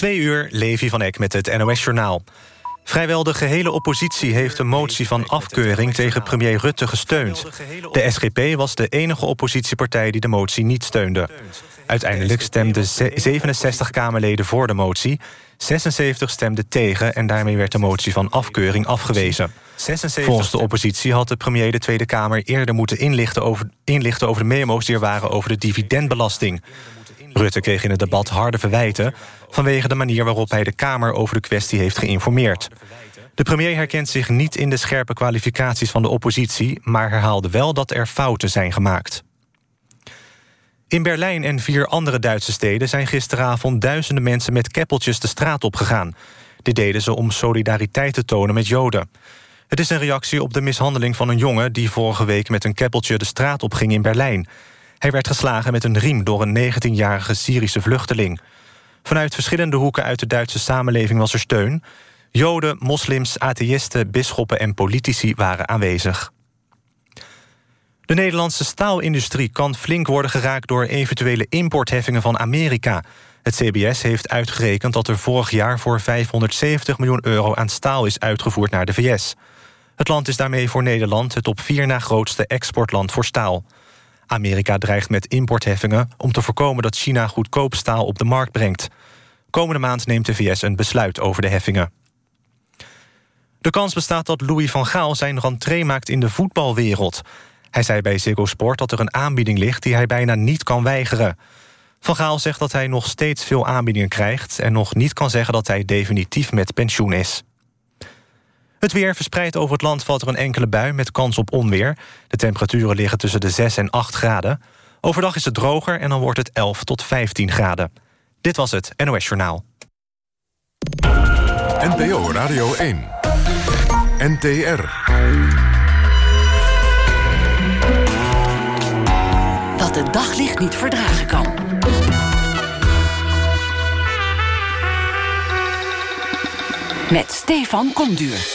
Twee uur, Levi van Eck met het NOS-journaal. Vrijwel de gehele oppositie heeft een motie van afkeuring... tegen premier Rutte gesteund. De SGP was de enige oppositiepartij die de motie niet steunde. Uiteindelijk stemden 67 Kamerleden voor de motie... 76 stemden tegen en daarmee werd de motie van afkeuring afgewezen. Volgens de oppositie had de premier de Tweede Kamer eerder moeten inlichten over, inlichten over de memo's die er waren over de dividendbelasting. Rutte kreeg in het debat harde verwijten... vanwege de manier waarop hij de Kamer over de kwestie heeft geïnformeerd. De premier herkent zich niet in de scherpe kwalificaties van de oppositie... maar herhaalde wel dat er fouten zijn gemaakt. In Berlijn en vier andere Duitse steden zijn gisteravond duizenden mensen met keppeltjes de straat opgegaan. Dit deden ze om solidariteit te tonen met Joden. Het is een reactie op de mishandeling van een jongen die vorige week met een keppeltje de straat opging in Berlijn. Hij werd geslagen met een riem door een 19-jarige Syrische vluchteling. Vanuit verschillende hoeken uit de Duitse samenleving was er steun. Joden, moslims, atheïsten, bisschoppen en politici waren aanwezig. De Nederlandse staalindustrie kan flink worden geraakt... door eventuele importheffingen van Amerika. Het CBS heeft uitgerekend dat er vorig jaar... voor 570 miljoen euro aan staal is uitgevoerd naar de VS. Het land is daarmee voor Nederland het op vier na grootste exportland voor staal. Amerika dreigt met importheffingen om te voorkomen dat China goedkoop staal op de markt brengt. Komende maand neemt de VS een besluit over de heffingen. De kans bestaat dat Louis van Gaal zijn rentree maakt in de voetbalwereld. Hij zei bij Ziggo Sport dat er een aanbieding ligt die hij bijna niet kan weigeren. Van Gaal zegt dat hij nog steeds veel aanbiedingen krijgt... en nog niet kan zeggen dat hij definitief met pensioen is. Het weer verspreid over het land valt er een enkele bui met kans op onweer. De temperaturen liggen tussen de 6 en 8 graden. Overdag is het droger en dan wordt het 11 tot 15 graden. Dit was het NOS Journaal. NPO Radio 1. NTR. Wat het daglicht niet verdragen kan. Met Stefan Komduur.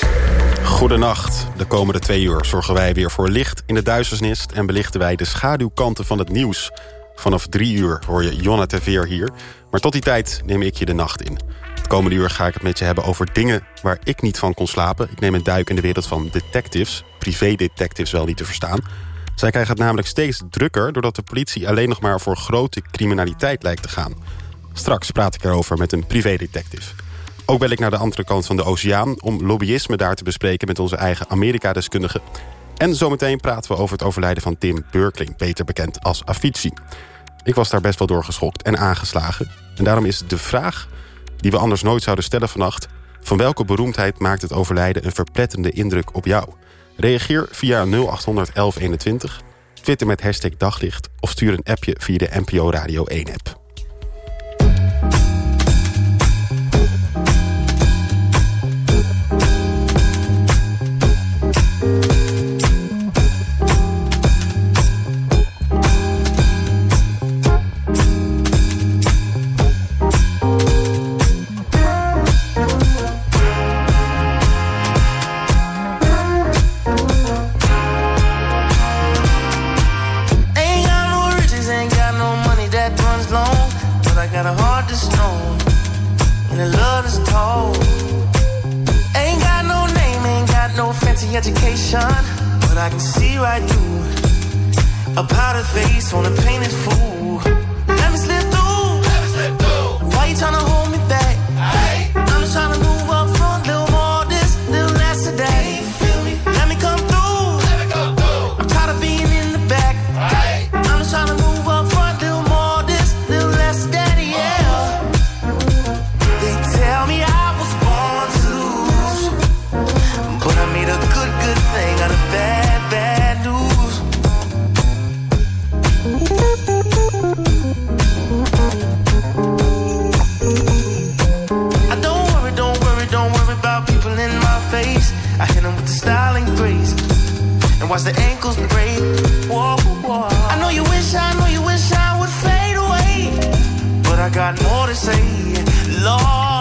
Goedenacht. De komende twee uur zorgen wij weer voor licht in de duisternis... en belichten wij de schaduwkanten van het nieuws. Vanaf drie uur hoor je Jonna Teveer hier. Maar tot die tijd neem ik je de nacht in. Het komende uur ga ik het met je hebben over dingen waar ik niet van kon slapen. Ik neem een duik in de wereld van detectives. Privé-detectives wel niet te verstaan. Zij krijgen het namelijk steeds drukker... doordat de politie alleen nog maar voor grote criminaliteit lijkt te gaan. Straks praat ik erover met een privé-detective. Ook bel ik naar de andere kant van de oceaan... om lobbyisme daar te bespreken met onze eigen Amerika-deskundige. En zometeen praten we over het overlijden van Tim Burkling... beter bekend als Avicii. Ik was daar best wel doorgeschokt en aangeslagen. En daarom is de vraag die we anders nooit zouden stellen vannacht... van welke beroemdheid maakt het overlijden een verpletterende indruk op jou? Reageer via 0800 1121, twitter met hashtag daglicht... of stuur een appje via de NPO Radio 1-app. And is told. Ain't got no name, ain't got no fancy education. But I can see right through a powder face on a painted fool. Let me slip through. Let me slip through. Why you tryna of being in the back.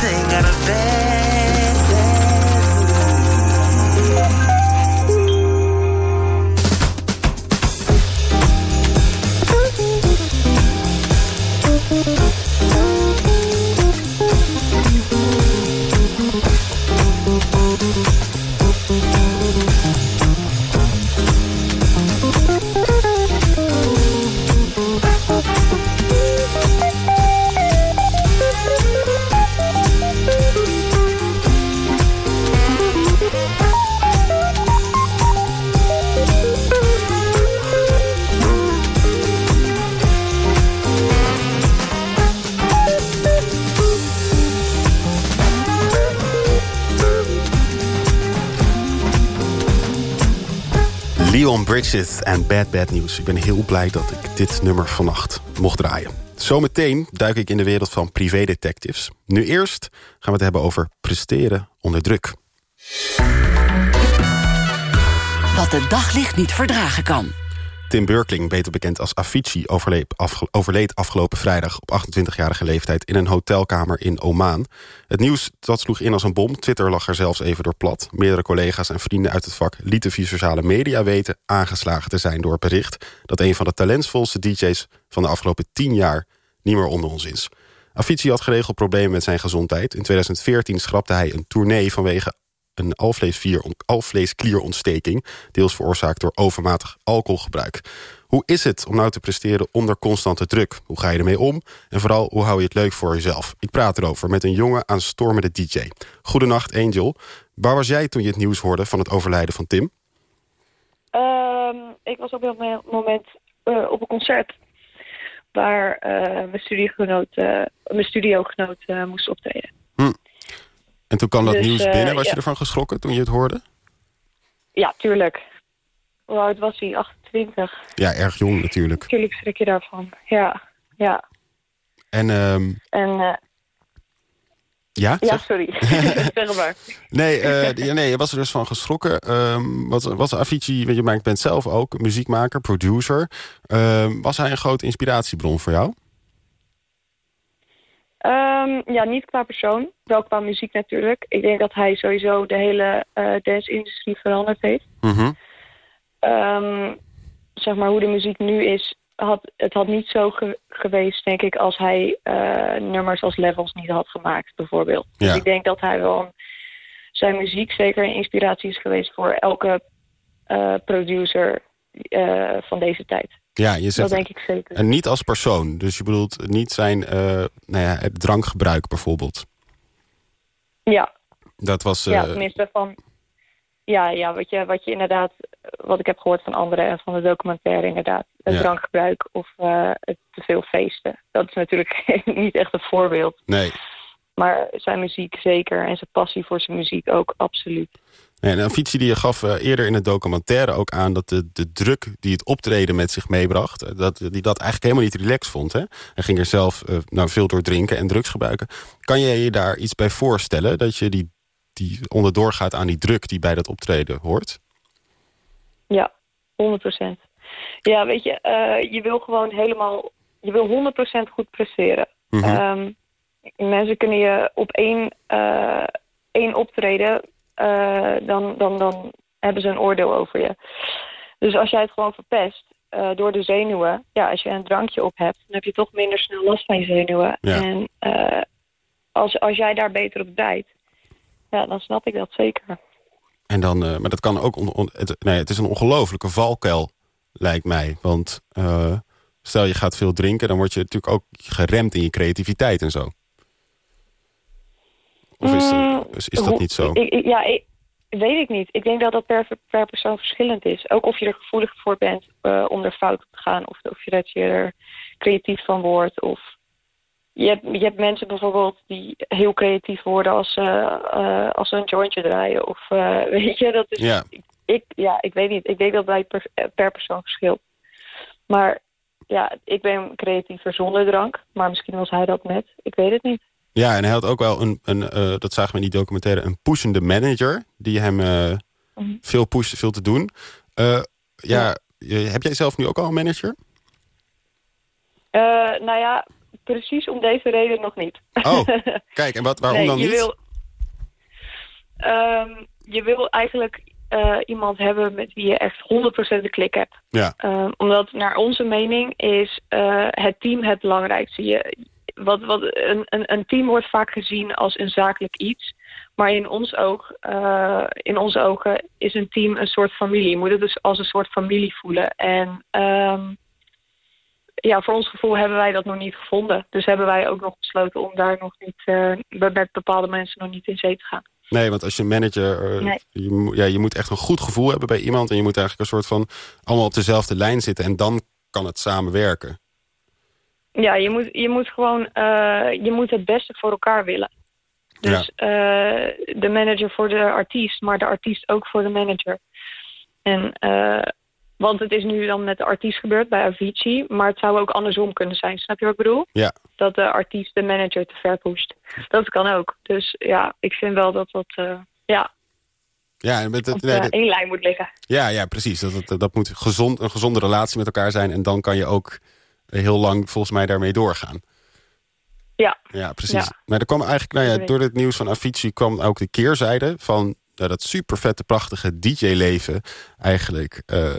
thing Bridges en Bad Bad News. Ik ben heel blij dat ik dit nummer vannacht mocht draaien. Zometeen duik ik in de wereld van privédetectives. Nu eerst gaan we het hebben over presteren onder druk. Wat het daglicht niet verdragen kan. Tim Burkling, beter bekend als Avicii, overleed, afgelopen vrijdag op 28-jarige leeftijd in een hotelkamer in Oman. Het nieuws dat sloeg in als een bom. Twitter lag er zelfs even door plat. Meerdere collega's en vrienden uit het vak lieten via sociale media weten aangeslagen te zijn door het bericht dat een van de talentsvolste DJ's van de afgelopen 10 jaar niet meer onder ons is. Avicii had geregeld problemen met zijn gezondheid. In 2014 schrapte hij een tournee vanwege een alvleesklierontsteking... deels veroorzaakt door overmatig alcoholgebruik. Hoe is het om nou te presteren onder constante druk? Hoe ga je ermee om? En vooral, hoe hou je het leuk voor jezelf? Ik praat erover met een jonge aanstormende DJ. Goedenacht, Angel. Waar was jij toen je het nieuws hoorde van het overlijden van Tim? Ehm, ik was op dat moment uh, op een concert waar uh, mijn studiogenoot, uh, mijn studiogenoot moest optreden. En toen kwam dat dus, nieuws binnen. Was je ervan geschrokken toen je het hoorde? Ja, tuurlijk. Hoe oud was hij? 28. Ja, erg jong natuurlijk. Tuurlijk schrik je daarvan. Ja, ja. En, um... en ja? Ja, sorry. zeg maar. Nee, uh, nee, je was er dus van geschrokken. Um, wat, was Avicii, want je bent zelf ook muziekmaker, producer. Um, was hij een grote inspiratiebron voor jou? Um, ja, niet qua persoon, wel qua muziek natuurlijk. Ik denk dat hij sowieso de hele uh, dance-industrie veranderd heeft. Mm zeg maar hoe de muziek nu is, had, het had niet zo geweest, denk ik, als hij uh, nummers als Levels niet had gemaakt, bijvoorbeeld. Ja. Dus ik denk dat hij wel zijn muziek zeker een inspiratie is geweest voor elke uh, producer van deze tijd. Ja, je zegt, dat denk ik zeker. En niet als persoon. Dus je bedoelt niet zijn nou ja, het drankgebruik bijvoorbeeld. Ja. Dat was... Ja, tenminste van... Ja, ja wat, je, wat je inderdaad... Wat ik heb gehoord van anderen en van de documentaire inderdaad. Het Ja. drankgebruik of uh, het te veel feesten. Dat is natuurlijk niet echt een voorbeeld. Nee. Maar zijn muziek zeker. En zijn passie voor zijn muziek ook absoluut. Nee, en Avicii die gaf uh, eerder in het documentaire ook aan... dat de, de druk die het optreden met zich meebracht... uh, dat die dat eigenlijk helemaal niet relaxed vond. Hè? Hij ging er zelf uh, nou, veel door drinken en drugs gebruiken. Kan jij je daar iets bij voorstellen? Dat je die, die onderdoor gaat aan die druk die bij dat optreden hoort? Ja, 100 procent. Ja, weet je, uh, je wil gewoon helemaal... Je wil 100% goed presteren. Mhm. Um, mensen kunnen je op één, uh, één optreden... Uh, dan, dan, dan hebben ze een oordeel over je. Dus als jij het gewoon verpest uh, door de zenuwen... Ja, als je een drankje op hebt, dan heb je toch minder snel last van je zenuwen. Ja. En uh, als, als jij daar beter op bijt... Ja, dan snap ik dat zeker. En dan, maar dat kan ook... On, on, het, nee, het is een ongelofelijke valkuil, lijkt mij. Want stel je gaat veel drinken... dan word je natuurlijk ook geremd in je creativiteit en zo. Of is, Mm, is, is dat niet zo? Ik, ja, ik, weet ik niet. Ik denk dat dat per, per persoon verschillend is. Ook of je er gevoelig voor bent uh, om er fout op te gaan... of, of je dat je er creatief van wordt... of je hebt, je hebt mensen bijvoorbeeld die heel creatief worden als, uh, uh, als ze een jointje draaien. Of weet je, dat is. Ja. Ik, ik, ja, ik weet niet. Ik denk dat bij per, per persoon verschilt. Maar ja, ik ben creatiever zonder drank. Maar misschien was hij dat net. Ik weet het niet. Ja, en hij had ook wel een, een uh, dat zagen we in die documentaire, een pushende manager. Die hem uh, mm -hmm. veel pushte, veel te doen. Uh, ja, ja, heb jij zelf nu ook al een manager? nou ja, precies om deze reden nog niet. Oh, kijk, en wat, waarom nee, dan je niet? Wil, um, je wil eigenlijk iemand hebben met wie je echt 100% de klik hebt. Ja. Um, omdat naar onze mening is het team het belangrijkste. Je, wat, wat, een, een, een, team wordt vaak gezien als een zakelijk iets. Maar in, ons oog, uh, in onze ogen is een team een soort familie. Je moet het dus als een soort familie voelen. En um, ja, voor ons gevoel hebben wij dat nog niet gevonden. Dus hebben wij ook nog besloten om daar nog niet uh, met bepaalde mensen nog niet in zee te gaan. Nee, want als je manager... Uh, nee. je, ja, je moet echt een goed gevoel hebben bij iemand... en je moet eigenlijk een soort van allemaal op dezelfde lijn zitten... en dan kan het samenwerken. Ja, je moet, je moet gewoon uh, je moet het beste voor elkaar willen. Dus ja. de manager voor de artiest, maar de artiest ook voor de manager. En want het is nu dan met de artiest gebeurd bij Avicii. Maar het zou ook andersom kunnen zijn. Snap je wat ik bedoel? Ja. Dat de artiest de manager te ver pusht. Dat kan ook. Dus ja, ik vind wel dat dat... Ja, ja, en met het, nee, één lijn moet liggen. Ja, ja precies. Dat, dat, dat moet gezond, een gezonde relatie met elkaar zijn. En dan kan je ook heel lang volgens mij daarmee doorgaan. Ja. Ja, precies. Maar er kwam eigenlijk, nou ja, door het nieuws van Avicii kwam ook de keerzijde van nou, dat super vette, prachtige DJ-leven eigenlijk uh,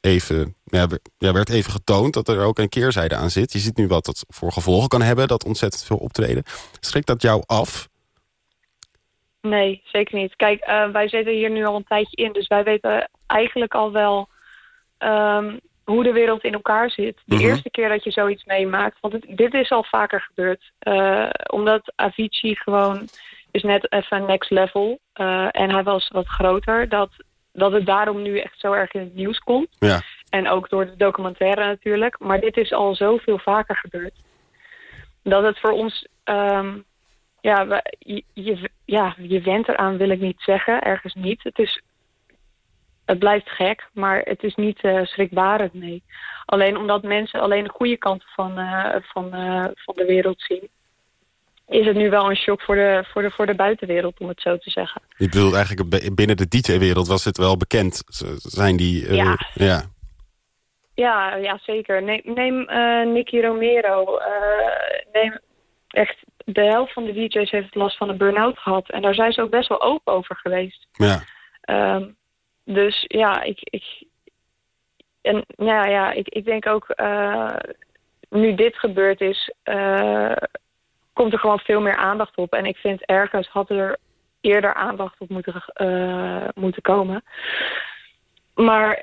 even, ja, ja, werd even getoond dat er ook een keerzijde aan zit. Je ziet nu wat dat voor gevolgen kan hebben, dat ontzettend veel optreden. Schrikt dat jou af? Nee, zeker niet. Kijk, uh, wij zitten hier nu al een tijdje in, dus wij weten eigenlijk al wel um, hoe de wereld in elkaar zit. De mhm. eerste keer dat je zoiets meemaakt, want het, dit is al vaker gebeurd. Uh, omdat Avicii gewoon is net even next level. Uh, en hij was wat groter. Dat, dat het daarom nu echt zo erg in het nieuws komt. Ja. En ook door de documentaire natuurlijk. Maar dit is al zoveel vaker gebeurd. Dat het voor ons... Um, ja, je, je, ja, je went eraan wil ik niet zeggen. Ergens niet. Het is het blijft gek, maar het is niet uh, schrikbarend, nee. Alleen omdat mensen alleen de goede kanten van, uh, van, uh, van de wereld zien... is het nu wel een shock voor de, voor, de, voor de buitenwereld, om het zo te zeggen. Je bedoelt eigenlijk, binnen de DJ-wereld was het wel bekend, zijn die... ja. ja. Ja, ja, zeker. Neem, neem Nicky Romero. neem echt de helft van de DJ's heeft last van een burn-out gehad. En daar zijn ze ook best wel open over geweest. Ja. Um, dus ja, ik, ik, en, ja, ja, ik, ik denk ook, uh, nu dit gebeurd is, uh, komt er gewoon veel meer aandacht op. En ik vind ergens had er eerder aandacht op moeten, uh, moeten komen. Maar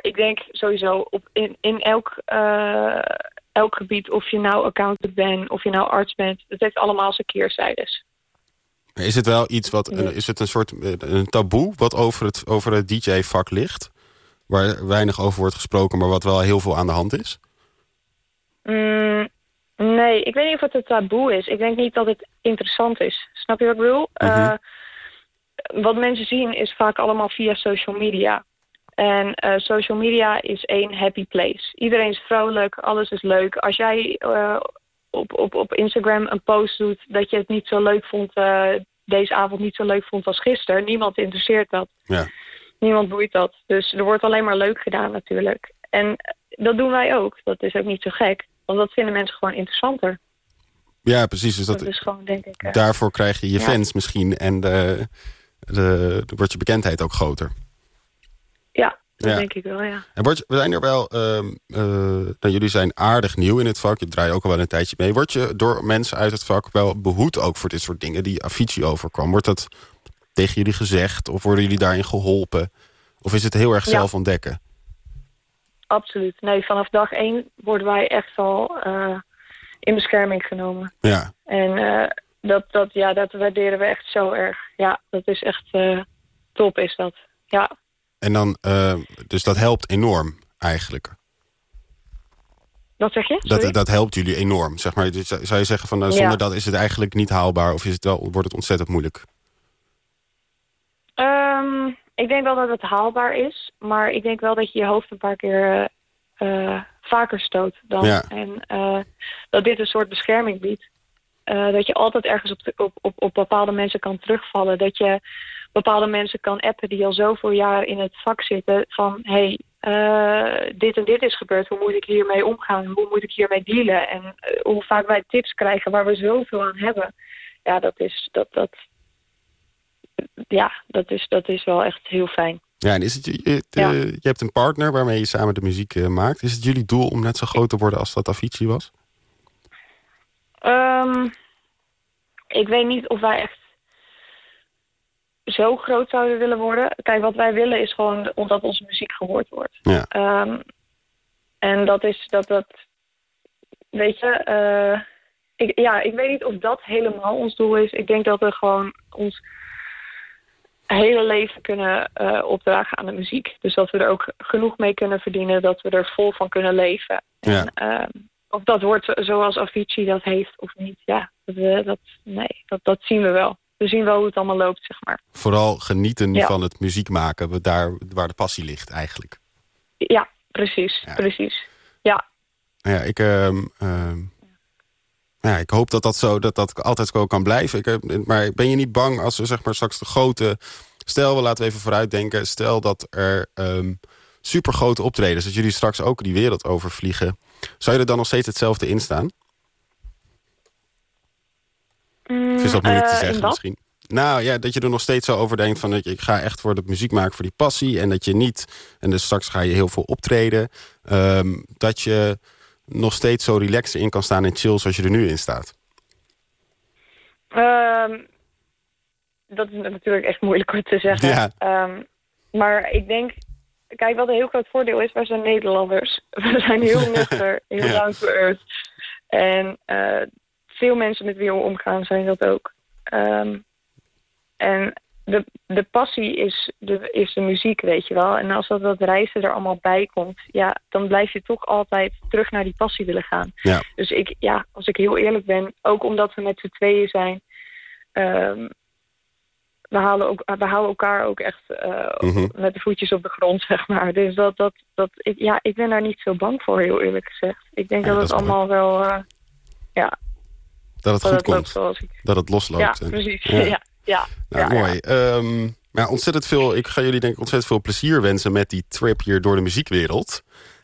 ik denk sowieso op in, in elk, elk gebied, of je nou accountant bent, of je nou arts bent, het heeft allemaal zijn keerzijdes. Is het wel iets wat, is het een soort een taboe wat over het, over het DJ-vak ligt? Waar weinig over wordt gesproken, maar wat wel heel veel aan de hand is? Mm, nee, ik weet niet of het een taboe is. Ik denk niet dat het interessant is. Snap je wat ik bedoel? Mhm. Eh, wat mensen zien is vaak allemaal via social media. En uh, social media is één happy place. Iedereen is vrolijk, alles is leuk. Als jij uh, op, op, op Instagram een post doet dat je het niet zo leuk vond, uh, deze avond niet zo leuk vond als gisteren. Niemand interesseert dat. Ja. Niemand boeit dat. Dus er wordt alleen maar leuk gedaan natuurlijk. En dat doen wij ook. Dat is ook niet zo gek. Want dat vinden mensen gewoon interessanter. Ja, precies. Dus dat, dat is gewoon, denk ik... Uh, daarvoor krijg je je fans misschien. En de, de, de, wordt je bekendheid ook groter. Ja, dat denk ik wel, ja. En word we zijn er wel, uh, uh, jullie zijn aardig nieuw in het vak. Je draait ook al wel een tijdje mee. Word je door mensen uit het vak wel behoed ook voor dit soort dingen die Avicii overkwam? Wordt dat tegen jullie gezegd of worden jullie daarin geholpen? Of is het heel erg zelf ontdekken? Absoluut. Nee, vanaf dag één worden wij echt al uh, in bescherming genomen. Ja. En uh, dat, dat, ja, dat waarderen we echt zo erg. Ja, dat is echt top is dat. Ja. En dan, uh, dus dat helpt enorm eigenlijk. Wat zeg je? Dat, dat helpt jullie enorm, zeg maar. Dus zou je zeggen van uh, zonder dat is het eigenlijk niet haalbaar of is het wel, wordt het ontzettend moeilijk? Um, ik denk wel dat het haalbaar is, maar ik denk wel dat je je hoofd een paar keer uh, vaker stoot dan. Ja. En dat dit een soort bescherming biedt. dat je altijd ergens op, op, op, op bepaalde mensen kan terugvallen. Dat je bepaalde mensen kan appen die al zoveel jaar in het vak zitten. Van hé, hey, uh, dit en dit is gebeurd. Hoe moet ik hiermee omgaan? Hoe moet ik hiermee dealen? En uh, hoe vaak wij tips krijgen waar we zoveel aan hebben. Ja, dat is, dat, dat, ja, dat is, dat is wel echt heel fijn. Ja, en is het, je, ja. je hebt een partner waarmee je samen de muziek maakt. Is het jullie doel om net zo groot te worden als dat Avicii was? Um, ik weet niet of wij echt zo groot zouden willen worden. Kijk, wat wij willen is gewoon omdat onze muziek gehoord wordt. Ja. Um, en dat is dat dat. Weet je, uh, ik, ja, ik weet niet of dat helemaal ons doel is. Ik denk dat we gewoon ons hele leven kunnen uh, opdragen aan de muziek. Dus dat we er ook genoeg mee kunnen verdienen, dat we er vol van kunnen leven. Ja. En, uh, of dat wordt zoals Avicii dat heeft of niet, ja, dat, dat, nee, dat, dat zien we wel we zien wel hoe het allemaal loopt, zeg maar. Vooral genieten van het muziek maken, daar waar de passie ligt eigenlijk. Ja, precies, precies. Ja. Nou ja, ik, ehm, ehm, ja, ik hoop dat dat, zo, dat dat altijd zo kan blijven. Ik, maar ben je niet bang als we zeg maar straks de grote... Stel, we laten we even vooruitdenken. Stel dat er ehm supergrote optredens... dat jullie straks ook die wereld overvliegen. Zou je er dan nog steeds hetzelfde in staan? Of is dat moeilijk te Eh, zeggen misschien? Nou ja, dat je er nog steeds zo over denkt van... dat je- ik ga echt voor de muziek maken voor die passie... en dat je niet... en dus straks ga je heel veel optreden... ehm, dat je nog steeds zo relaxed in kan staan en chill zoals je er nu in staat. Ehm, dat is natuurlijk echt moeilijk om te zeggen. Ja. Ehm, maar ik denk, kijk, wat een heel groot voordeel is, wij zijn Nederlanders. We zijn heel nuchter, heel Ja. down to earth. En eh, veel mensen met wie we omgaan zijn dat ook. Ehm, en de, de passie is de, is de muziek, weet je wel. En als dat, dat reizen er allemaal bij komt, ja, dan blijf je toch altijd terug naar die passie willen gaan. Ja. Dus ik, ja, als ik heel eerlijk ben, ook omdat we met z'n tweeën zijn, ehm, we, halen ook, we houden elkaar ook echt eh, Mhm. met de voetjes op de grond, zeg maar. Dus dat, dat, dat, ik, ja, ik ben daar niet zo bang voor, heel eerlijk gezegd. Ik denk Ja, dat dat het allemaal wel, eh, ja, Dat het dat goed het loopt komt. zoals ik... Dat het losloopt. Ja, En- precies. Ja. Ja, ja, Nou, ja, mooi. Ehm, ja, ontzettend veel, ik ga jullie denk ik ontzettend veel plezier wensen... met die trip hier door de muziekwereld.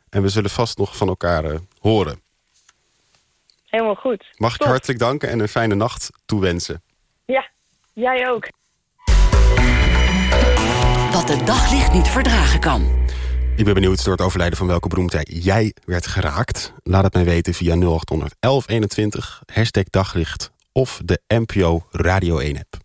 En we zullen vast nog van elkaar eh, horen. Helemaal goed. Mag ik je hartelijk danken en een fijne nacht toewensen. Ja, jij ook. Wat het daglicht niet verdragen kan. Ik ben benieuwd door het overlijden van welke beroemdheid jij werd geraakt. Laat het mij weten via 0800 1121, hashtag daglicht of de NPO Radio 1 app.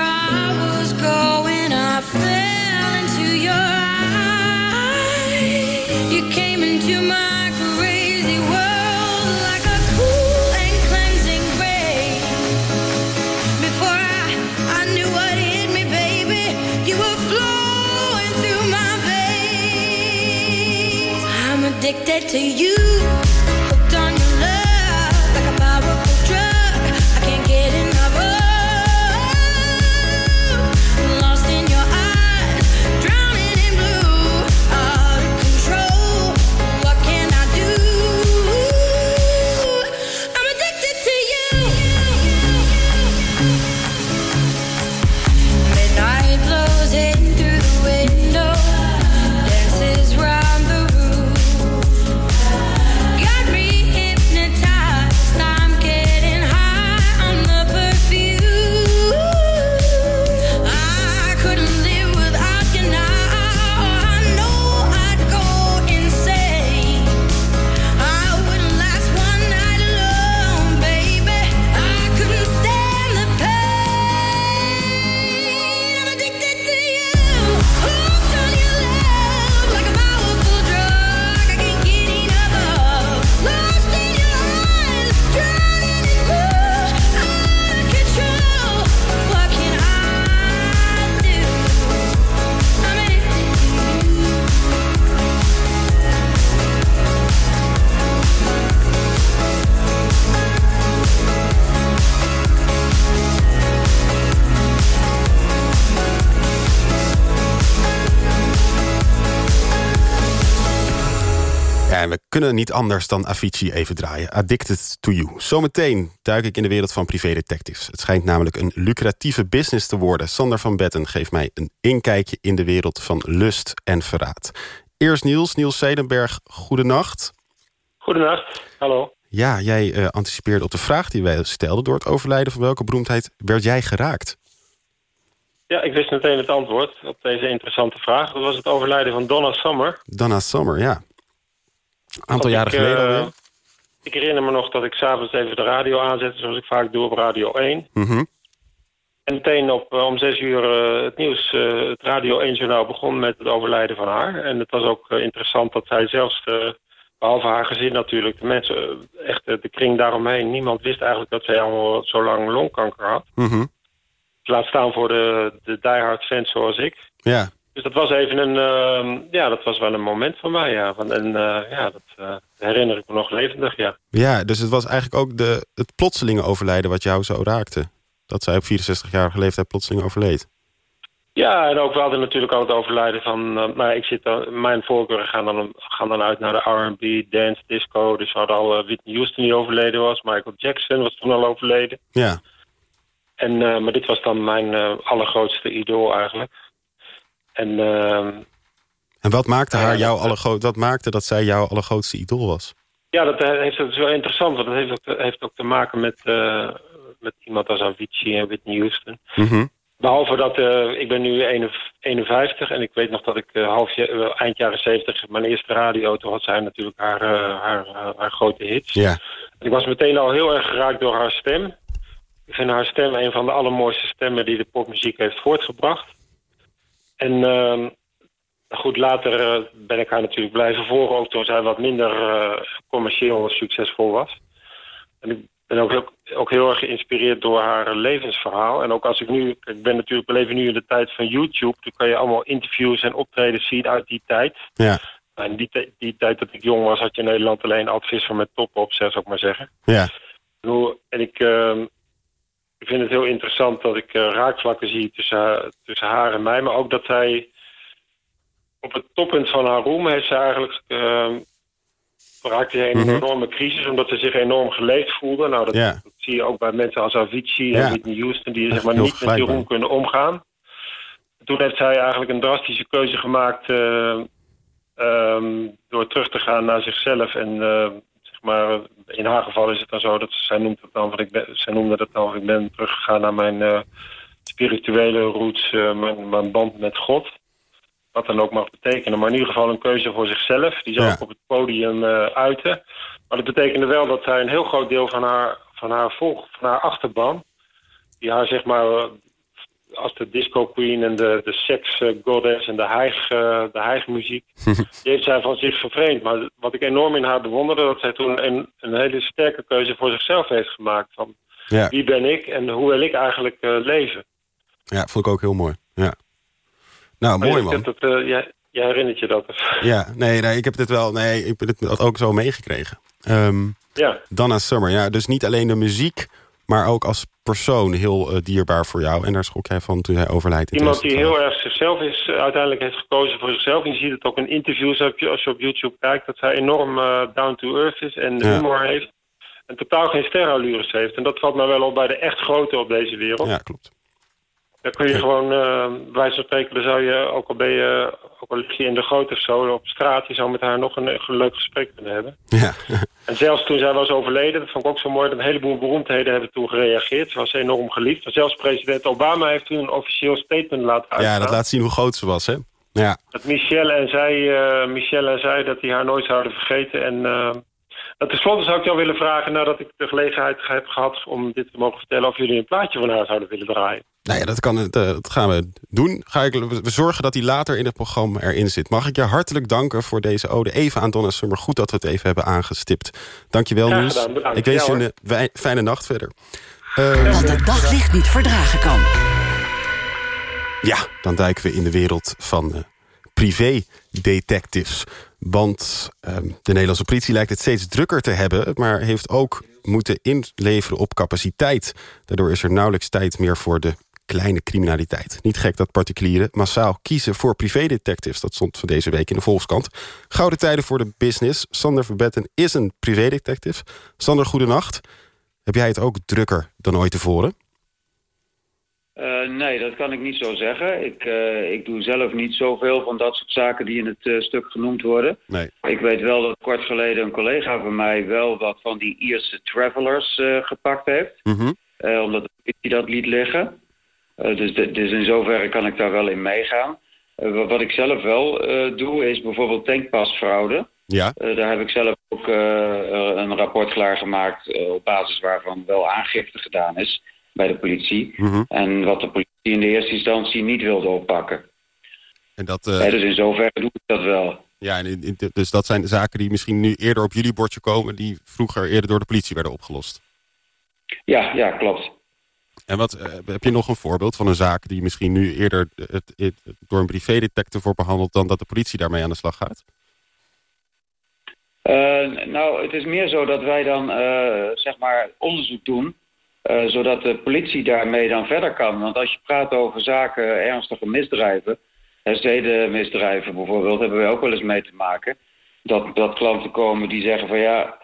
addicted to you. Kunnen niet anders dan Avicii even draaien. Addicted to You. Zometeen duik ik in de wereld van privédetectives. Het schijnt namelijk een lucratieve business te worden. Sander van Betten geeft mij een inkijkje in de wereld van lust en verraad. Eerst Niels, Niels Zedenberg, goedenacht. Goedenacht, hallo. Ja, jij eh, anticipeerde op de vraag die wij stelden. Door het overlijden van welke beroemdheid werd jij geraakt? Ja, ik wist meteen het antwoord op deze interessante vraag. Dat was het overlijden van Donna Summer. Donna Summer, ja. Aantal jaren ik, geleden eh, alweer. Ik herinner me nog dat ik s'avonds even de radio aanzette, zoals ik vaak doe op Radio 1. Mhm. En meteen op, eh, om zes uur eh, het nieuws, het Radio 1 journaal begon met het overlijden van haar. En het was ook interessant dat zij zelfs, eh, behalve haar gezin natuurlijk, de mensen, echt de kring daaromheen, niemand wist eigenlijk dat zij al zo lang longkanker had. Mhm. Laat staan voor de, de diehard fans zoals ik. Ja, Dus dat was even een, ehm, ja, dat was wel een moment van mij, ja. Van, en eh, ja, dat eh, herinner ik me nog levendig, ja. ja, dus het was eigenlijk ook de, het plotselinge overlijden wat jou zo raakte. Dat zij op 64-jarige leeftijd plotseling overleed. Ja, en ook we hadden natuurlijk al het overlijden van... eh, maar ik zit dan, mijn voorkeuren gaan dan, gaan dan uit naar de R&B, dance, disco. Dus we hadden al Whitney Houston die overleden was. Michael Jackson was toen al overleden. Ja, En, maar dit was dan mijn allergrootste idool eigenlijk. En ehm, en wat maakte, haar jouw wat maakte dat zij jouw allergrootste idool was? ja, dat, eh, heeft, dat is wel interessant. Want dat heeft ook, heeft ook te maken met, eh, met iemand als Avicii en Whitney Houston. Mhm. Behalve dat eh, ik ben nu 51 en ik weet nog dat ik half, eind jaren 70 mijn eerste radioauto had zij natuurlijk haar, haar, haar, grote hits. Ja, Ik was meteen al heel erg geraakt door haar stem. Ik vind haar stem een van de allermooiste stemmen die de popmuziek heeft voortgebracht. En ehm, goed, later eh, ben ik haar natuurlijk blijven volgen, ook toen zij wat minder eh, commercieel succesvol was. En ik ben ook heel, ook heel erg geïnspireerd door haar levensverhaal. En ook als ik nu, ik ben natuurlijk, we leven nu in de tijd van YouTube, toen kan je allemaal interviews en optredens zien uit die tijd. ja, in die, die tijd dat ik jong was, had je in Nederland alleen Ad Visser met top op, zou ik maar zeggen. ja. En ik, ehm, ik vind het heel interessant dat ik eh, raakvlakken zie tussen haar, tussen haar en mij. Maar ook dat zij op het toppunt van haar roem heeft ze eigenlijk... ehm raakte ze in een Mhm. enorme crisis, omdat ze zich enorm geleefd voelde. Nou, dat, Ja. dat zie je ook bij mensen als Avicii en. Whitney Houston... die zeg maar niet met die roem kunnen omgaan. Toen heeft zij eigenlijk een drastische keuze gemaakt... eh, ehm, door terug te gaan naar zichzelf en eh, maar, in haar geval is het dan zo dat zij noemt het dan, want ik ben, zij noemde het dan, ik ben teruggegaan naar mijn eh, spirituele roots, eh, mijn, mijn band met God. Wat dan ook mag betekenen. Maar in ieder geval een keuze voor zichzelf. Die zou Ja. ook op het podium eh, uiten. Maar dat betekende wel dat zij een heel groot deel van haar, van haar volg, van haar achterban, die haar zeg maar als de disco queen en de, de sex eh, goddess en de hijg, eh, de die heeft zij van zich vervreemd. Maar wat ik enorm in haar bewonderde, dat zij toen een, een hele sterke keuze voor zichzelf heeft gemaakt. Van Ja. wie ben ik en hoe wil ik eigenlijk eh, leven? ja, vond ik ook heel mooi. Ja. Nou, Maar mooi man. Dat, eh, jij, jij herinnert je dat? Ja, nee, nee, ik heb dit wel, nee, ik heb dit ook zo meegekregen. Ehm ja. Donna Summer, ja, dus niet alleen de muziek, maar ook als persoon heel eh, dierbaar voor jou. En daar schrok jij van toen hij overlijdt. Iemand die 2012. heel erg zichzelf is, eh, uiteindelijk heeft gekozen voor zichzelf. En je ziet het ook in interviews als je, op YouTube kijkt, dat zij enorm eh, down to earth is en Ja. humor heeft. En totaal geen sterrenallures heeft. En dat valt mij wel op bij de echt grote op deze wereld. Ja, klopt. Dan kun je gewoon, eh bij van spreken, dan zou je, ook al ben je, ook al lig je in de goot of zo, op straat, je zou met haar nog een, een leuk gesprek kunnen hebben. Ja, En zelfs toen zij was overleden, dat vond ik ook zo mooi, dat een heleboel beroemdheden hebben toen gereageerd. Ze was enorm geliefd. En zelfs president Obama heeft toen een officieel statement laten uitstaan. ja, dat laat zien hoe groot ze was, hè? Ja, Dat Michelle en zij, eh, Michelle en zij dat die haar nooit zouden vergeten. En uh, ten slotte zou ik jou willen vragen, nadat ik de gelegenheid heb gehad om dit te mogen vertellen, of jullie een plaatje van haar zouden willen draaien. nou ja, dat, kan, eh, dat gaan we doen. Ga ik, we zorgen dat hij later in het programma erin zit. Mag ik je hartelijk danken voor deze ode even aan Donna Summer. Goed dat we het even hebben aangestipt. Dankjewel, Graag Niels. gedaan, bedankt. Ik wens Ja, je een fijne nacht verder. Eh, Wat het daglicht niet verdragen kan. Ja, dan duiken we in de wereld van eh privé-detectives. Want ehm, de Nederlandse politie lijkt het steeds drukker te hebben... maar heeft ook moeten inleveren op capaciteit. Daardoor is er nauwelijks tijd meer voor de kleine criminaliteit. Niet gek dat particulieren massaal kiezen voor privédetectives. Dat stond van deze week in de Volkskrant. Gouden tijden voor de business. Sander Verbetten is een privédetective. Sander, goedenacht. Heb jij het ook drukker dan ooit tevoren? Eh, nee, dat kan ik niet zo zeggen. Ik, eh, ik doe zelf niet zoveel van dat soort zaken die in het eh, stuk genoemd worden. Nee. Ik weet wel dat kort geleden een collega van mij wel wat van die Ierse travelers gepakt heeft. Mhm. omdat politie dat liet liggen. Dus, dus in zoverre kan ik daar wel in meegaan. Wa- wat ik zelf wel doe is bijvoorbeeld tankpasfraude. Ja, daar heb ik zelf ook een rapport klaargemaakt uh, op basis waarvan wel aangifte gedaan is. Bij de politie. Mhm. En wat de politie in de eerste instantie niet wilde oppakken. En dat, eh, Hè, dus in zoverre doe ik dat wel. ja, en in- in- dus dat zijn zaken die misschien nu eerder op jullie bordje komen... die vroeger eerder door de politie werden opgelost. Ja, ja, klopt. En wat, eh, heb je nog een voorbeeld van een zaak die misschien nu eerder het, het- door een privédetective wordt behandeld... dan dat de politie daarmee aan de slag gaat? Eh, nou, het is meer zo dat wij dan eh, zeg maar onderzoek doen, eh, zodat de politie daarmee dan verder kan. Want als je praat over zaken ernstige misdrijven, zedenmisdrijven bijvoorbeeld, hebben wij ook wel eens mee te maken. Dat, dat klanten komen die zeggen van ja,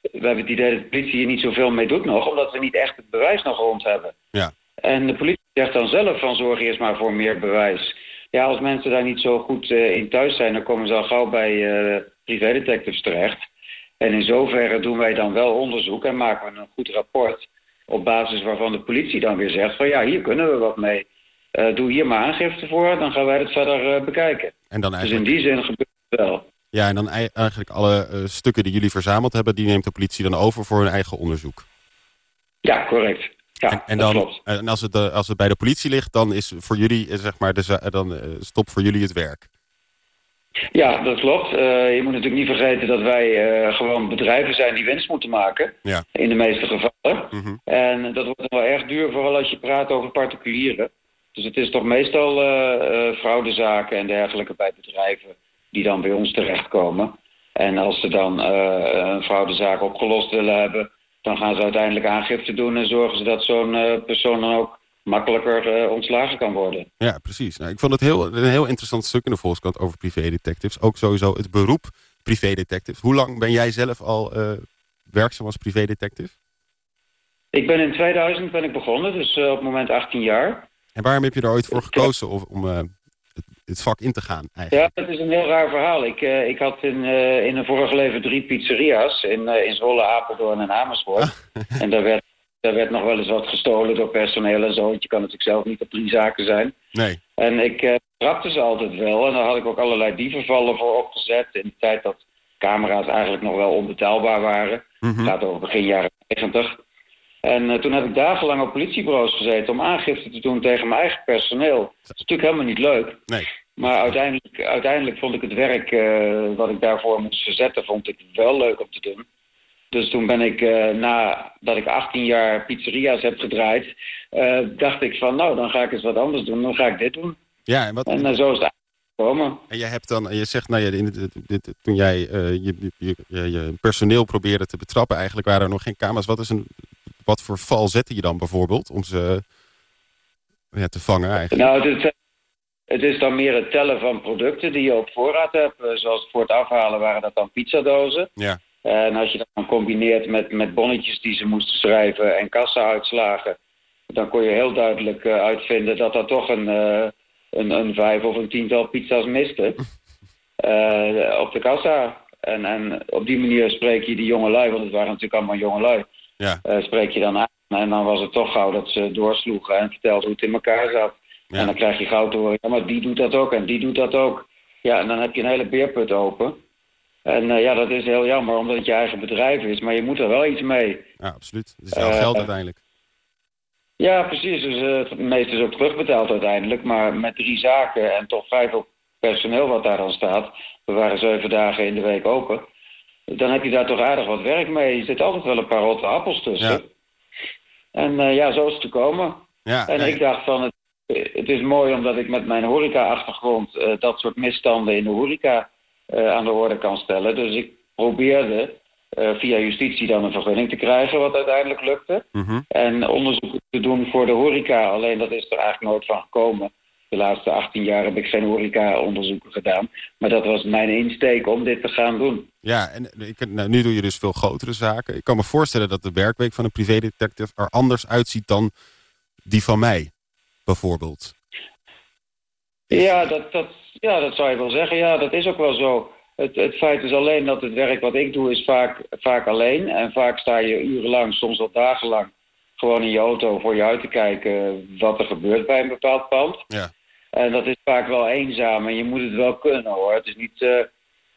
we hebben het idee dat de politie hier niet zoveel mee doet nog, omdat we niet echt het bewijs nog rond hebben. Ja. En de politie zegt dan zelf van zorg eerst maar voor meer bewijs. Ja, als mensen daar niet zo goed eh, in thuis zijn, dan komen ze al gauw bij eh privédetectives terecht. En in zoverre doen wij dan wel onderzoek en maken we een goed rapport. Op basis waarvan de politie dan weer zegt van ja, hier kunnen we wat mee. Eh, doe hier maar aangifte voor, dan gaan wij het verder eh, bekijken. En dan Dus in die zin gebeurt het wel. ja, en dan ei- eigenlijk alle eh, stukken die jullie verzameld hebben... die neemt de politie dan over voor hun eigen onderzoek. Ja, correct. Ja, en, dan, klopt. en als, het, als het bij de politie ligt, dan is voor jullie, zeg maar, de, dan stopt voor jullie het werk. Ja, dat klopt. Eh, je moet natuurlijk niet vergeten dat wij eh, gewoon bedrijven zijn die winst moeten maken. Ja. In de meeste gevallen. Mhm. En dat wordt dan wel erg duur, vooral als je praat over particulieren. Dus het is toch meestal eh, fraudezaken en dergelijke bij bedrijven die dan bij ons terechtkomen. En als ze dan een fraudezaak opgelost willen hebben, dan gaan ze uiteindelijk aangifte doen en zorgen ze dat zo'n persoon dan ook makkelijker eh, ontslagen kan worden. Ja, precies. Nou, ik vond het heel, een heel interessant stuk in de Volkskrant over privédetectives. Ook sowieso het beroep privédetective. Hoe lang ben jij zelf al eh, werkzaam als privédetective? Ik ben in 2000 ben ik begonnen, dus eh, op het moment 18 jaar. En waarom heb je er ooit voor gekozen of, om eh, het, het vak in te gaan Ja, eigenlijk? dat is een heel raar verhaal. Ik, ik had in, in een vorige leven drie pizzeria's in, in Zwolle, Apeldoorn en Amersfoort. en daar werd, daar werd nog wel eens wat gestolen door personeel en zo. Want je kan natuurlijk zelf niet op drie zaken zijn. Nee. En ik eh trapte ze altijd wel. En daar had ik ook allerlei dievenvallen voor opgezet. In de tijd dat camera's eigenlijk nog wel onbetaalbaar waren. Mhm. Het gaat over begin jaren 90. En eh, toen heb ik dagenlang op politiebureaus gezeten om aangifte te doen tegen mijn eigen personeel. Dat is natuurlijk helemaal niet leuk. Nee. Maar uiteindelijk, uiteindelijk vond ik het werk eh, wat ik daarvoor moest verzetten, vond ik wel leuk om te doen. Dus toen ben ik, eh nadat ik 18 jaar pizzeria's heb gedraaid, eh, dacht ik van nou, dan ga ik eens wat anders doen. Dan ga ik dit doen. Ja, en, wat, En eh, zo is het gekomen. en je hebt dan, je zegt, nou ja, in toen jij je, je, je, personeel probeerde te betrappen, eigenlijk waren er nog geen camera's. Wat, is een, wat voor val zette je dan bijvoorbeeld om ze ja, te vangen eigenlijk? Nou, het is, het is dan meer het tellen van producten die je op voorraad hebt. Zoals voor het afhalen waren dat dan pizzadozen. Ja. En als je dat dan combineert met, met bonnetjes die ze moesten schrijven en kassa-uitslagen, dan kon je heel duidelijk eh, uitvinden dat er toch een, eh, een, een vijf of een tiental pizza's miste eh, op de kassa. En, en op die manier spreek je die jongelui, want het waren natuurlijk allemaal jongelui, Ja. eh, spreek je dan aan. En dan was het toch gauw dat ze doorsloegen en vertelden hoe het in elkaar zat. Ja. En dan krijg je gauw te horen, ja, maar die doet dat ook en die doet dat ook. Ja, en dan heb je een hele beerput open. En eh, ja, dat is heel jammer, omdat het je eigen bedrijf is. Maar je moet er wel iets mee. Ja, absoluut. Het is jouw Eh, geld uiteindelijk. Ja, precies. Dus eh, het meeste is ook terugbetaald uiteindelijk. Maar met drie zaken en toch vijf op personeel wat daar dan staat. We waren zeven dagen in de week open. Dan heb je daar toch aardig wat werk mee. Je zit altijd wel een paar rotte appels tussen. Ja. En eh, ja, zo is het gekomen. Ja, En nee. ik dacht van, het, het is mooi omdat ik met mijn horeca-achtergrond eh, dat soort misstanden in de horeca eh, aan de orde kan stellen. Dus ik probeerde eh, via justitie dan een vergunning te krijgen, wat uiteindelijk lukte. Mhm. En onderzoek te doen voor de horeca, alleen dat is er eigenlijk nooit van gekomen. De laatste 18 jaar heb ik geen horeca-onderzoeken gedaan. Maar dat was mijn insteek om dit te gaan doen. Ja, en ik, nou, nu doe je dus veel grotere zaken. Ik kan me voorstellen dat de werkweek van een privédetective er anders uitziet dan die van mij, bijvoorbeeld. Ja, dat, dat, ja, dat zou je wel zeggen. Ja, dat is ook wel zo. Het, het feit is alleen dat het werk wat ik doe is vaak, vaak alleen. En vaak sta je urenlang, soms wel dagenlang, gewoon in je auto voor je uit te kijken wat er gebeurt bij een bepaald pand. Ja. En dat is vaak wel eenzaam en je moet het wel kunnen hoor. Het is niet, eh, het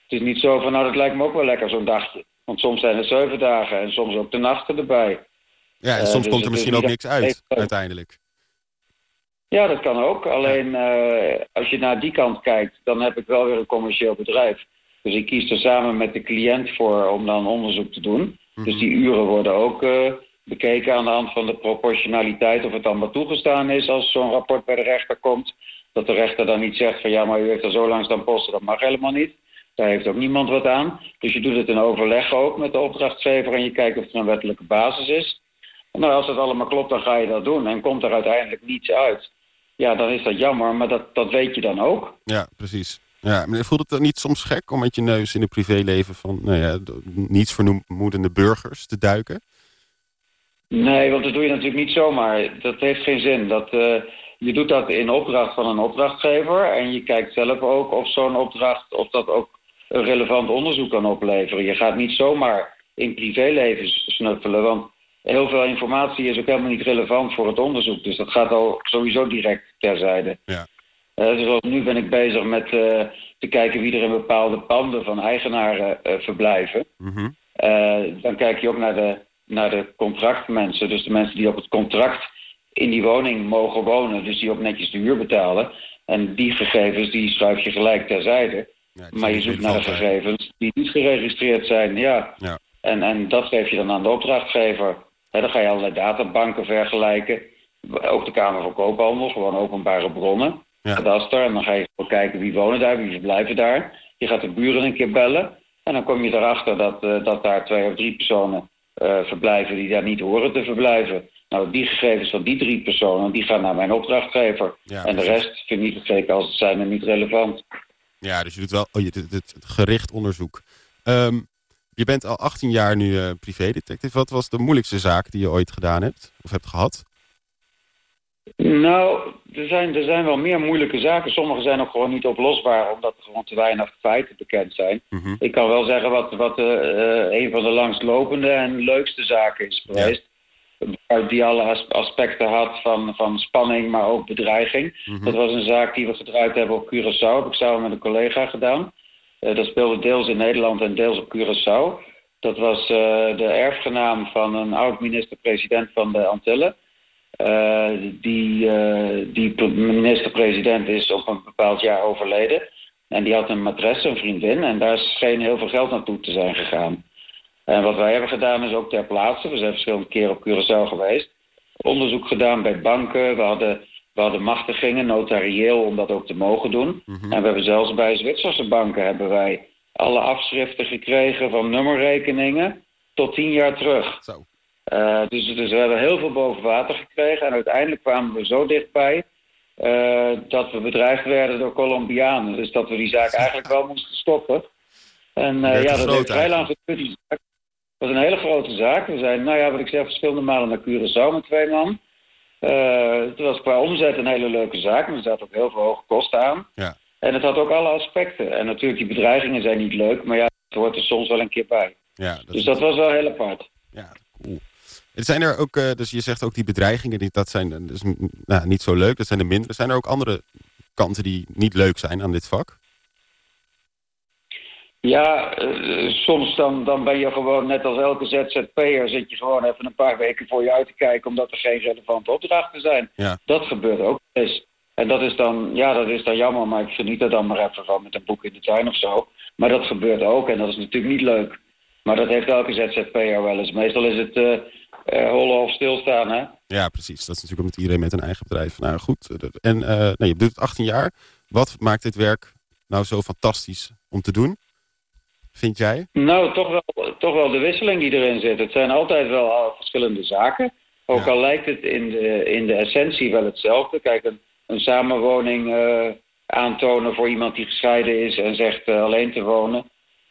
is niet zo van nou dat lijkt me ook wel lekker zo'n dagje. Want soms zijn het zeven dagen en soms ook de nachten erbij. Ja, en Eh, soms dus komt er misschien is ook niks uit, uiteindelijk. Ja, dat kan ook. Alleen eh, als je naar die kant kijkt, dan heb ik wel weer een commercieel bedrijf. Dus ik kies er samen met de cliënt voor om dan onderzoek te doen. Dus die uren worden ook eh, bekeken aan de hand van de proportionaliteit of het dan wat toegestaan is als zo'n rapport bij de rechter komt. Dat de rechter dan niet zegt van ja, maar u heeft er zo lang staan posten, dat mag helemaal niet. Daar heeft ook niemand wat aan. Dus je doet het in overleg ook met de opdrachtgever en je kijkt of er een wettelijke basis is. Nou, als dat allemaal klopt, dan ga je dat doen en komt er uiteindelijk niets uit. Ja, dan is dat jammer, maar dat, dat weet je dan ook. Ja, precies. Ja, maar voelt het dan niet soms gek om met je neus in het privéleven van nou ja, niets vermoedende burgers te duiken? Nee, want dat doe je natuurlijk niet zomaar. Dat heeft geen zin. Dat, eh, je doet dat in opdracht van een opdrachtgever. En je kijkt zelf ook of zo'n opdracht of dat ook een relevant onderzoek kan opleveren. Je gaat niet zomaar in privéleven snuffelen. Want heel veel informatie is ook helemaal niet relevant voor het onderzoek. Dus dat gaat al sowieso direct terzijde. Ja. Eh, dus nu ben ik bezig met eh, te kijken wie er in bepaalde panden van eigenaren eh, verblijven. Mhm. Dan kijk je ook naar de, naar de contractmensen. Dus de mensen die op het contract in die woning mogen wonen. Dus die ook netjes de huur betalen. En die gegevens die schuif je gelijk terzijde. Ja, Maar je zoekt naar de gegevens die niet geregistreerd zijn. Ja. Ja. En, en dat geef je dan aan de opdrachtgever. Dan ga je allerlei databanken vergelijken. Ook de Kamer van Koophandel, gewoon openbare bronnen. Ja. Kadaster. En dan ga je gewoon kijken wie wonen daar, wie verblijven daar. Je gaat de buren een keer bellen. En dan kom je erachter dat, eh, dat daar twee of drie personen eh, verblijven die daar niet horen te verblijven. Nou, die gegevens van die drie personen, die gaan naar mijn opdrachtgever. Ja, en de rest vind ik gekeken als het zijn en niet relevant. Ja, dus je doet wel oh, je, het, het, het gericht onderzoek. Ehm, je bent al 18 jaar nu eh privédetective. Wat was de moeilijkste zaak die je ooit gedaan hebt of hebt gehad? Nou, er zijn, er zijn wel meer moeilijke zaken. Sommige zijn ook gewoon niet oplosbaar, omdat er gewoon te weinig feiten bekend zijn. Mhm. Ik kan wel zeggen wat, wat eh, eh, een van de langstlopende en leukste zaken is geweest. Die alle as- aspecten had van, van spanning, maar ook bedreiging. Mhm. Dat was een zaak die we gedraaid hebben op Curaçao. Heb ik samen met een collega gedaan. Eh, dat speelde deels in Nederland en deels op Curaçao. Dat was eh, de erfgenaam van een oud-minister-president van de Antillen. Eh, die die pre- minister-president is op een bepaald jaar overleden. En die had een matresse, een vriendin. En daar scheen heel veel geld naartoe te zijn gegaan. En wat wij hebben gedaan is ook ter plaatse. We zijn verschillende keren op Curaçao geweest. Onderzoek gedaan bij banken. We hadden, we hadden machtigingen, notarieel, om dat ook te mogen doen. Mhm. En we hebben zelfs bij Zwitserse banken hebben wij alle afschriften gekregen van nummerrekeningen tot tien jaar terug. Zo. Eh, dus, dus we hebben heel veel boven water gekregen. En uiteindelijk kwamen we zo dichtbij eh, dat we bedreigd werden door Colombianen. Dus dat we die zaak eigenlijk wel moesten stoppen. En eh, ja, dat heeft vrij lang geduurd. Het was een hele grote zaak. We zijn, nou ja, wat ik zeg, verschillende malen naar Curaçao met twee man. Eh, het was qua omzet een hele leuke zaak, maar er zaten ook heel veel hoge kosten aan. Ja. En het had ook alle aspecten. En natuurlijk, die bedreigingen zijn niet leuk, maar ja, het hoort er soms wel een keer bij. Ja, dat, Dus dat was wel heel apart. ja, cool. Er zijn er ook, eh, dus je zegt ook die bedreigingen, die, dat zijn eh, dus, mm, nou, niet zo leuk, dat zijn de mindere. Zijn er ook andere kanten die niet leuk zijn aan dit vak? Ja, eh, soms dan, dan ben je gewoon net als elke ZZP'er... zit je gewoon even een paar weken voor je uit te kijken... omdat er geen relevante opdrachten zijn. Ja. Dat gebeurt ook eens. En dat is, dan, ja, dat is dan jammer, maar ik geniet er dan maar even van... met een boek in de tuin of zo. Maar dat gebeurt ook en dat is natuurlijk niet leuk. Maar dat heeft elke ZZP'er wel eens. Meestal is het eh, hollen of stilstaan, hè? Ja, precies. Dat is natuurlijk ook met iedereen met een eigen bedrijf. Nou goed, en nee, je doet het 18 jaar. Wat maakt dit werk nou zo fantastisch om te doen? Vind jij? Nou, toch wel, toch wel de wisseling die erin zit. Het zijn altijd wel verschillende zaken. Ook Ja. al lijkt het in de, in de essentie wel hetzelfde. Kijk, een, een samenwoning eh, aantonen voor iemand die gescheiden is en zegt eh, alleen te wonen.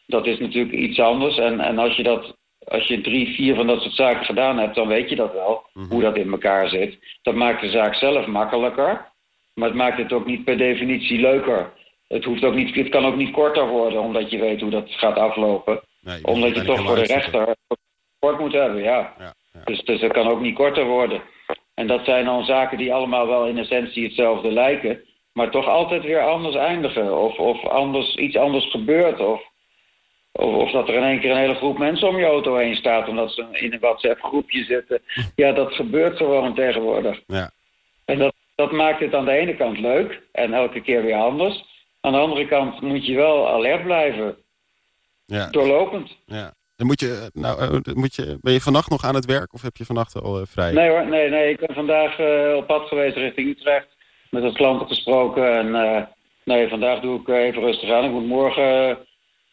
Dat is natuurlijk iets anders. En, en als je dat als je drie, vier van dat soort zaken gedaan hebt, dan weet je dat wel, Mhm. hoe dat in elkaar zit. Dat maakt de zaak zelf makkelijker, maar het maakt het ook niet per definitie leuker. Het, hoeft ook niet, het kan ook niet korter worden, omdat je weet hoe dat gaat aflopen. Nee, Omdat je toch voor de rechter kort moet hebben, ja. Ja, ja. Dus, dus het kan ook niet korter worden. En dat zijn dan zaken die allemaal wel in essentie hetzelfde lijken, maar toch altijd weer anders eindigen. Of, of anders, iets anders gebeurt. Of, Of, of dat er in één keer een hele groep mensen om je auto heen staat... omdat ze in een WhatsApp-groepje zitten. Ja, dat gebeurt gewoon tegenwoordig. Ja. En dat, dat maakt het aan de ene kant leuk en elke keer weer anders. Aan de andere kant moet je wel alert blijven, Ja. doorlopend. ja. Dan moet je, nou, eh, moet je, ben je vannacht nog aan het werk of heb je vannacht al eh, vrij? Nee hoor, nee, nee. Ik ben vandaag eh, op pad geweest richting Utrecht. Met wat klanten gesproken. En eh, nee, vandaag doe ik eh, even rustig aan. Ik moet morgen eh,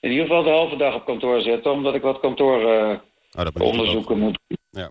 in ieder geval de halve dag op kantoor zitten. Omdat ik wat kantooronderzoeken Oh, moet doen. Ja.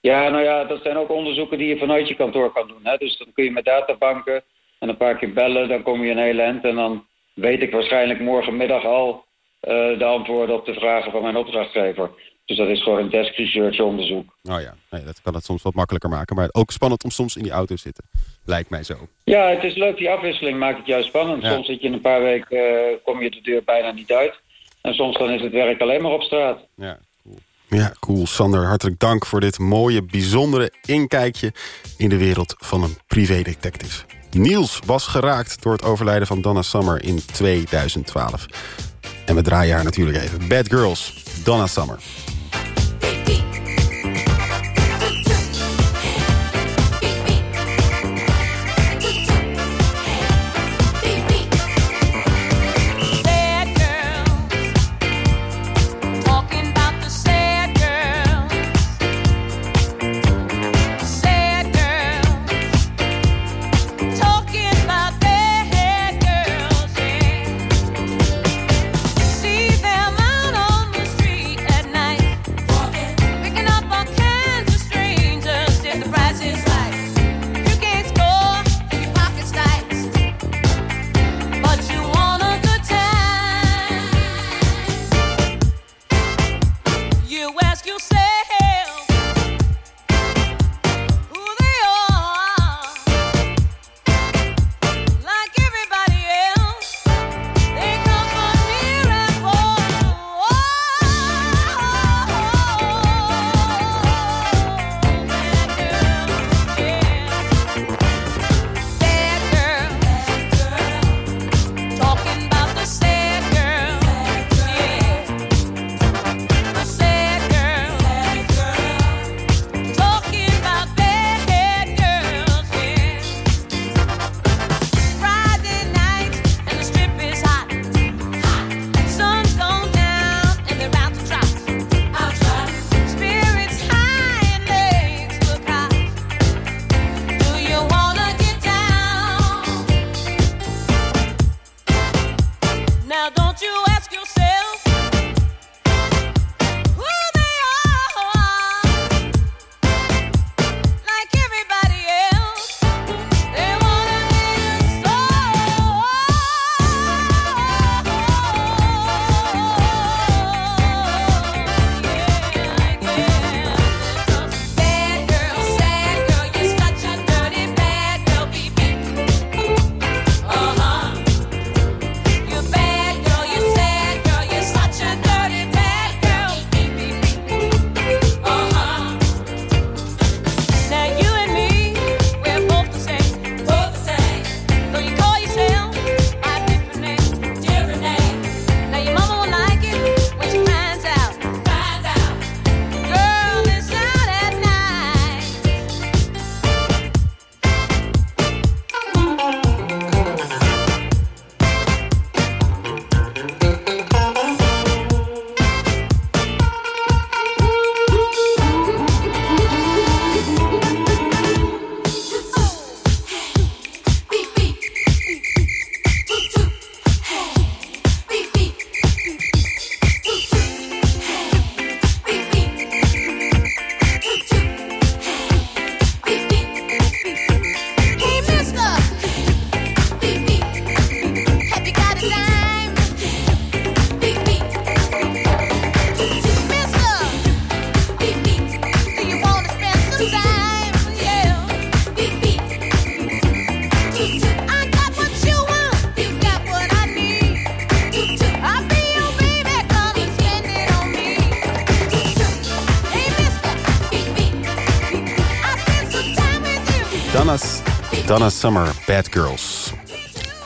Ja, nou ja, dat zijn ook onderzoeken die je vanuit je kantoor kan doen. Hè? Dus dan kun je met databanken en een paar keer bellen. Dan kom je een heel eind. En dan weet ik waarschijnlijk morgenmiddag al eh, de antwoorden op de vragen van mijn opdrachtgever. Dus dat is gewoon een desk research onderzoek. Oh ja, nee, dat kan het soms wat makkelijker maken. Maar ook spannend om soms in die auto te zitten. Lijkt mij zo. Ja, het is leuk. Die afwisseling maakt het juist spannend. Ja. Soms zit je in een paar weken, eh, kom je de deur bijna niet uit. En soms dan is het werk alleen maar op straat. Ja, cool. Ja, cool. Sander, hartelijk dank voor dit mooie, bijzondere inkijkje... in de wereld van een privédetective. Niels was geraakt door het overlijden van Donna Summer in 2012. En we draaien haar natuurlijk even. Bad Girls, Donna Summer. Donna Summer, Bad Girls.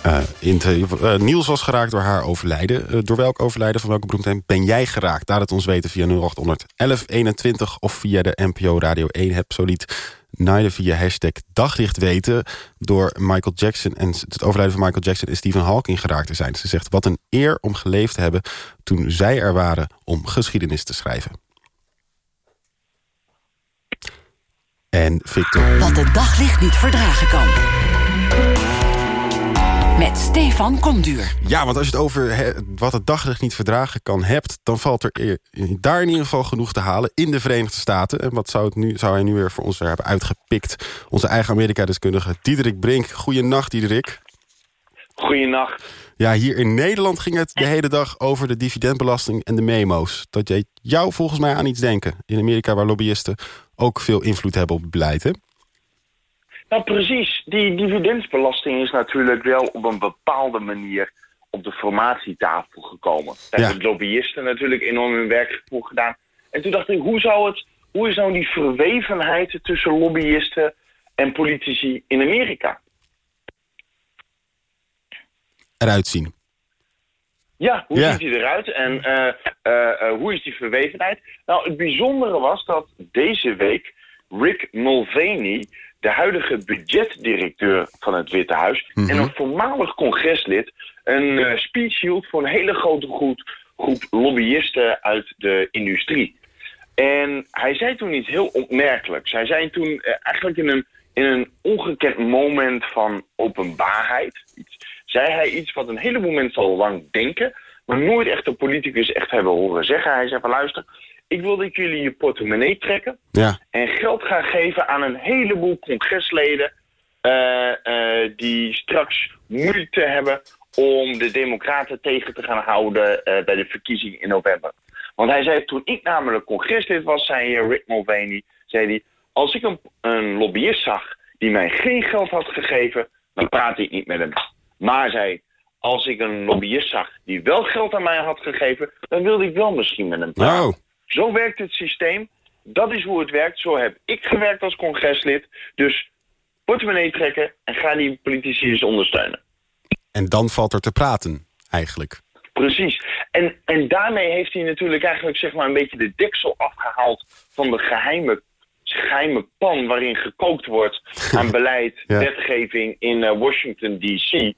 Eh, eh, Niels was geraakt door haar overlijden. Eh, door welk overlijden, van welke beroemdheid ben jij geraakt? Laat het ons weten via 0800 1121 of via de NPO Radio 1 heb zo liet naaide via hashtag daglicht weten... door Michael Jackson en het overlijden van Michael Jackson en Stephen Hawking geraakt te zijn. Ze zegt, wat een eer om geleefd te hebben toen zij er waren om geschiedenis te schrijven. En Victor... Wat het daglicht niet verdragen kan. Met Stefan Komduur. Ja, want als je het over wat het daglicht niet verdragen kan hebt... dan valt er daar in ieder geval genoeg te halen in de Verenigde Staten. En wat zou, het nu, zou hij nu weer voor ons er hebben uitgepikt? Onze eigen Amerika-deskundige Diederik Brink. Goeienacht, Diederik. Goeienacht. Ja, hier in Nederland ging het de hele dag over de dividendbelasting en de memo's. Dat deed jou volgens mij aan iets denken. In Amerika waar lobbyisten ook veel invloed hebben op het beleid, hè? Nou precies, die dividendbelasting is natuurlijk wel op een bepaalde manier op de formatietafel gekomen. Daar Ja. hebben de lobbyisten natuurlijk enorm hun werk voor gedaan. En toen dacht ik, hoe, zou het, hoe is nou die verwevenheid tussen lobbyisten en politici in Amerika? Eruit zien. Ja, hoe Ja. ziet hij eruit en eh, eh, eh, hoe is die verwevenheid? Nou, het bijzondere was dat deze week Rick Mulvaney, de huidige budgetdirecteur van het Witte Huis... Mhm. en een voormalig congreslid, een speech hield voor een hele grote groep, groep lobbyisten uit de industrie. En hij zei toen iets heel opmerkelijks. Hij zei toen eigenlijk in een, in een ongekend moment van openbaarheid... Iets, zei hij iets wat een heleboel mensen al lang denken... maar nooit echt een politicus echt hebben horen zeggen. Hij zei van luister, ik wil dat jullie je portemonnee trekken... Ja, en geld gaan geven aan een heleboel congresleden... eh, eh, die straks moeite hebben om de democraten tegen te gaan houden eh, bij de verkiezingen in november. Want hij zei, toen ik namelijk congreslid was, zei Rick Mulvaney, zei hij, als ik een, een lobbyist zag die mij geen geld had gegeven, dan praatte ik niet met hem. Maar zei, als ik een lobbyist zag die wel geld aan mij had gegeven, dan wilde ik wel misschien met hem praten. Oh. Zo werkt het systeem. Dat is hoe het werkt. Zo heb ik gewerkt als congreslid. Dus portemonnee trekken en ga die politici eens ondersteunen. en dan valt er te praten, eigenlijk. Precies. En, en daarmee heeft hij natuurlijk eigenlijk zeg maar een beetje de deksel afgehaald van de geheime, geheime pan waarin gekookt wordt aan beleid, Ja. wetgeving in eh, Washington D.C.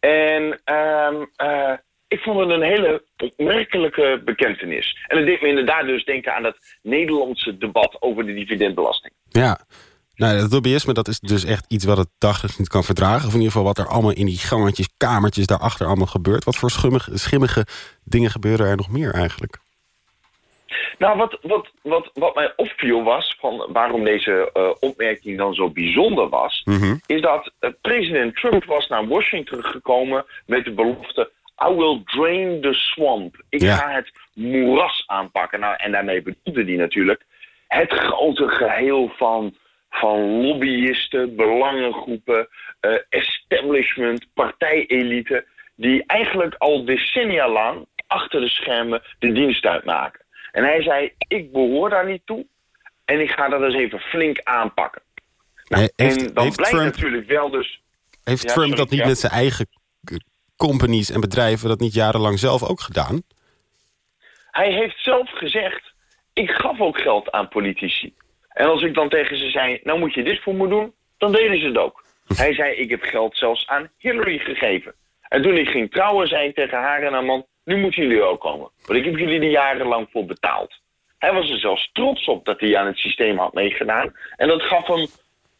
En ehm, eh, ik vond het een hele opmerkelijke bekentenis. En het deed me inderdaad dus denken aan dat Nederlandse debat over de dividendbelasting. Ja. Nou, dat lobbyisme dat is dus echt iets wat het daglicht niet kan verdragen. Of in ieder geval wat er allemaal in die gangetjes, kamertjes daarachter allemaal gebeurt. Wat voor schimmige dingen gebeuren er nog meer eigenlijk? Nou, wat, wat, wat, wat mij opviel was, van waarom deze eh, opmerking dan zo bijzonder was, is dat eh, president Trump was naar Washington gekomen met de belofte, I will drain the swamp. Ik Ja. ga het moeras aanpakken. Nou, en daarmee bedoelde hij natuurlijk het grote geheel van, van lobbyisten, belangengroepen, eh, establishment, partijelite, die eigenlijk al decennia lang achter de schermen de dienst uitmaken. En hij zei, ik behoor daar niet toe en ik ga dat eens even flink aanpakken. Nou, Eh, heeft- en dan heeft blijkt Trump- natuurlijk wel dus... Heeft Ja, Trump sorry, dat niet ja. met zijn eigen companies en bedrijven... dat niet jarenlang zelf ook gedaan? Hij heeft zelf gezegd, ik gaf ook geld aan politici. En als ik dan tegen ze zei, nou moet je dit voor me doen, dan deden ze het ook. Hij zei, ik heb geld zelfs aan Hillary gegeven. En toen ik ging trouwen, zei ik tegen haar en haar man, nu moeten jullie ook komen. Want ik heb jullie er jarenlang voor betaald. Hij was er zelfs trots op dat hij aan het systeem had meegedaan. En dat gaf hem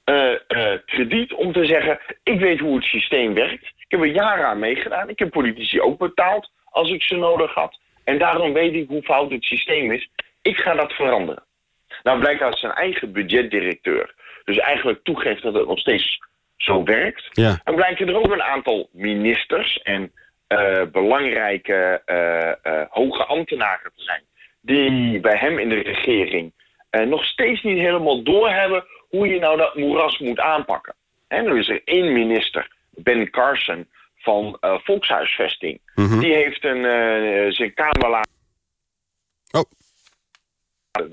eh, eh, krediet om te zeggen, ik weet hoe het systeem werkt. Ik heb er jaren aan meegedaan. Ik heb politici ook betaald als ik ze nodig had. En daarom weet ik hoe fout het systeem is. Ik ga dat veranderen. Nou blijkt dat zijn eigen budgetdirecteur dus eigenlijk toegeeft dat het nog steeds zo werkt. Ja. En blijken er ook een aantal ministers en belangrijke eh, eh, hoge ambtenaren te zijn... die bij hem in de regering eh, nog steeds niet helemaal doorhebben... hoe je nou dat moeras moet aanpakken. En er is er één minister, Ben Carson, van eh, Volkshuisvesting. Die heeft een, eh, zijn kamer laten Oh,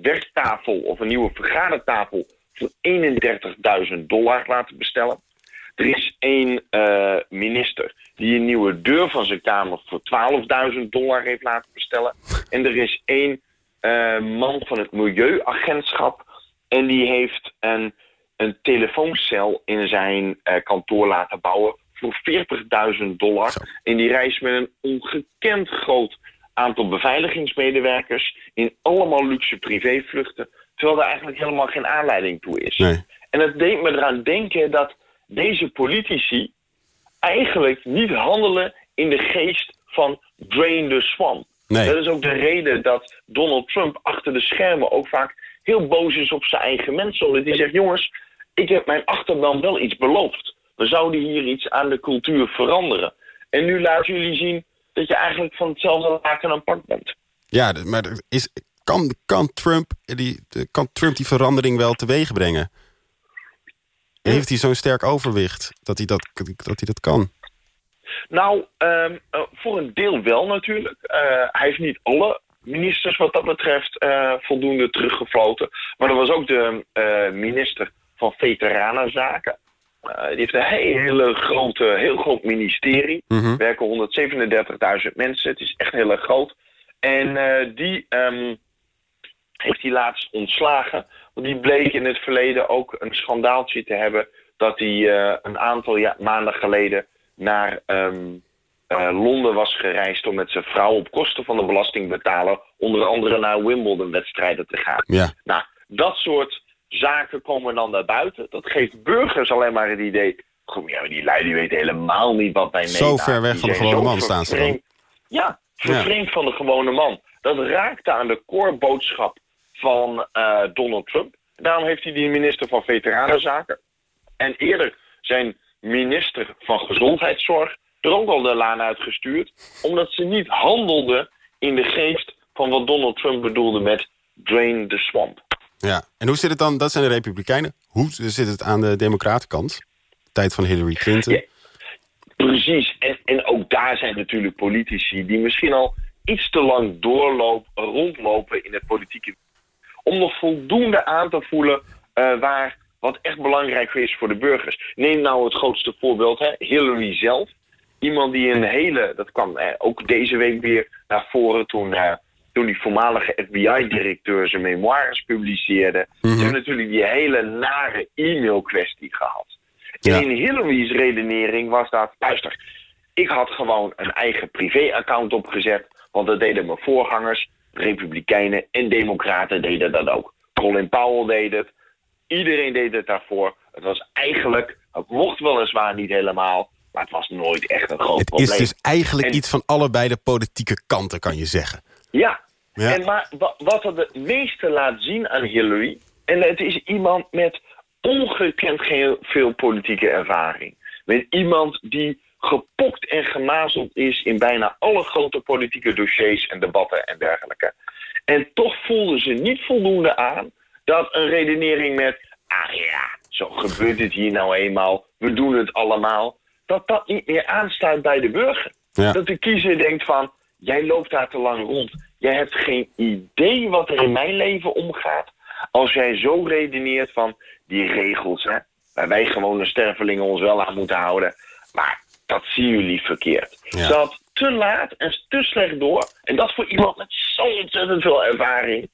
werktafel of een nieuwe vergadertafel voor 31.000 dollar laten bestellen. Er is één eh, minister die een nieuwe deur van zijn kamer voor 12.000 dollar heeft laten bestellen. En er is één eh, man van het Milieuagentschap en die heeft een, een telefooncel in zijn eh, kantoor laten bouwen voor 40.000 dollar. En die reist met een ongekend groot aantal beveiligingsmedewerkers in allemaal luxe privévluchten, terwijl er eigenlijk helemaal geen aanleiding toe is. Nee. En dat deed me eraan denken dat deze politici eigenlijk niet handelen in de geest van drain the swamp. Nee. Dat is ook de reden dat Donald Trump achter de schermen ook vaak heel boos is op zijn eigen mensen. Omdat hij zegt, jongens, ik heb mijn achterban wel iets beloofd. We zouden hier iets aan de cultuur veranderen. En nu laten jullie zien dat je eigenlijk van hetzelfde laken een pak bent. Ja, maar is, kan, kan, Trump die, kan Trump die verandering wel teweeg brengen? Heeft hij zo'n sterk overwicht dat hij dat, dat, hij dat kan? Nou, ehm, eh, voor een deel wel natuurlijk. Eh, hij heeft niet alle ministers wat dat betreft eh, voldoende teruggefloten. Maar er was ook de minister van Veteranenzaken. Die heeft een hele grote, heel groot ministerie. Mhm. werken 137.000 mensen. Het is echt heel erg groot. En die ehm, heeft hij laatst ontslagen. Want die bleek in het verleden ook een schandaaltje te hebben... dat hij eh, een aantal ja- maanden geleden naar ehm, eh, Londen was gereisd... om met zijn vrouw op kosten van de belastingbetaler... onder andere naar Wimbledon-wedstrijden te gaan. Ja. Nou, dat soort zaken komen dan naar buiten. Dat geeft burgers alleen maar het idee... Goh, ja, die lui die weten helemaal niet wat wij Zo meemaken. ver weg Die van de gewone zo man staan ze dan. vervreemd- Ja, vervreemd van de gewone man. Dat raakte aan de core boodschap van eh, Donald Trump. Daarom heeft hij die minister van Veteranenzaken... en eerder zijn minister van Gezondheidszorg... er ook al de laan uitgestuurd... omdat ze niet handelden in de geest van wat Donald Trump bedoelde met drain the swamp. Ja. En hoe zit het dan? Dat zijn de Republikeinen. Hoe zit het aan de Democratenkant? Tijd van Hillary Clinton. Ja. Precies. En, en ook daar zijn natuurlijk politici die misschien al iets te lang doorlopen, rondlopen in het politieke om nog voldoende aan te voelen eh, waar wat echt belangrijk is voor de burgers. Neem nou het grootste voorbeeld, hè, Hillary zelf. Iemand die een hele, dat kwam eh, ook deze week weer naar voren toen, eh, toen die voormalige FBI-directeur zijn memoires publiceerde. Ze hebben natuurlijk die hele nare e-mail-kwestie gehad. Ja. En in Hillary's redenering was dat, luister, ik had gewoon een eigen privé-account opgezet, want dat deden mijn voorgangers, republikeinen en democraten deden dat ook. Colin Powell deed het, iedereen deed het daarvoor. Het was eigenlijk, het mocht weliswaar niet helemaal, maar het was nooit echt een groot Het probleem. is dus eigenlijk En- iets van allebei de politieke kanten, kan je zeggen. Ja. Ja. En maar wa- wat er het meeste laat zien aan Hillary... en het is iemand met ongekend ge- veel politieke ervaring. Met iemand die gepokt en gemazeld is... in bijna alle grote politieke dossiers en debatten en dergelijke. En toch voelden ze niet voldoende aan... dat een redenering met... ah ja, zo gebeurt het hier nou eenmaal... we doen het allemaal... dat dat niet meer aanstaat bij de burger. Ja. Dat de kiezer denkt van, jij loopt daar te lang rond. Jij hebt geen idee wat er in mijn leven omgaat. Als jij zo redeneert van die regels, hè, waar wij gewone stervelingen ons wel aan moeten houden. Maar dat zien jullie verkeerd. Ja. Ze had te laat en te slecht door. En dat voor iemand met zo ontzettend veel ervaring.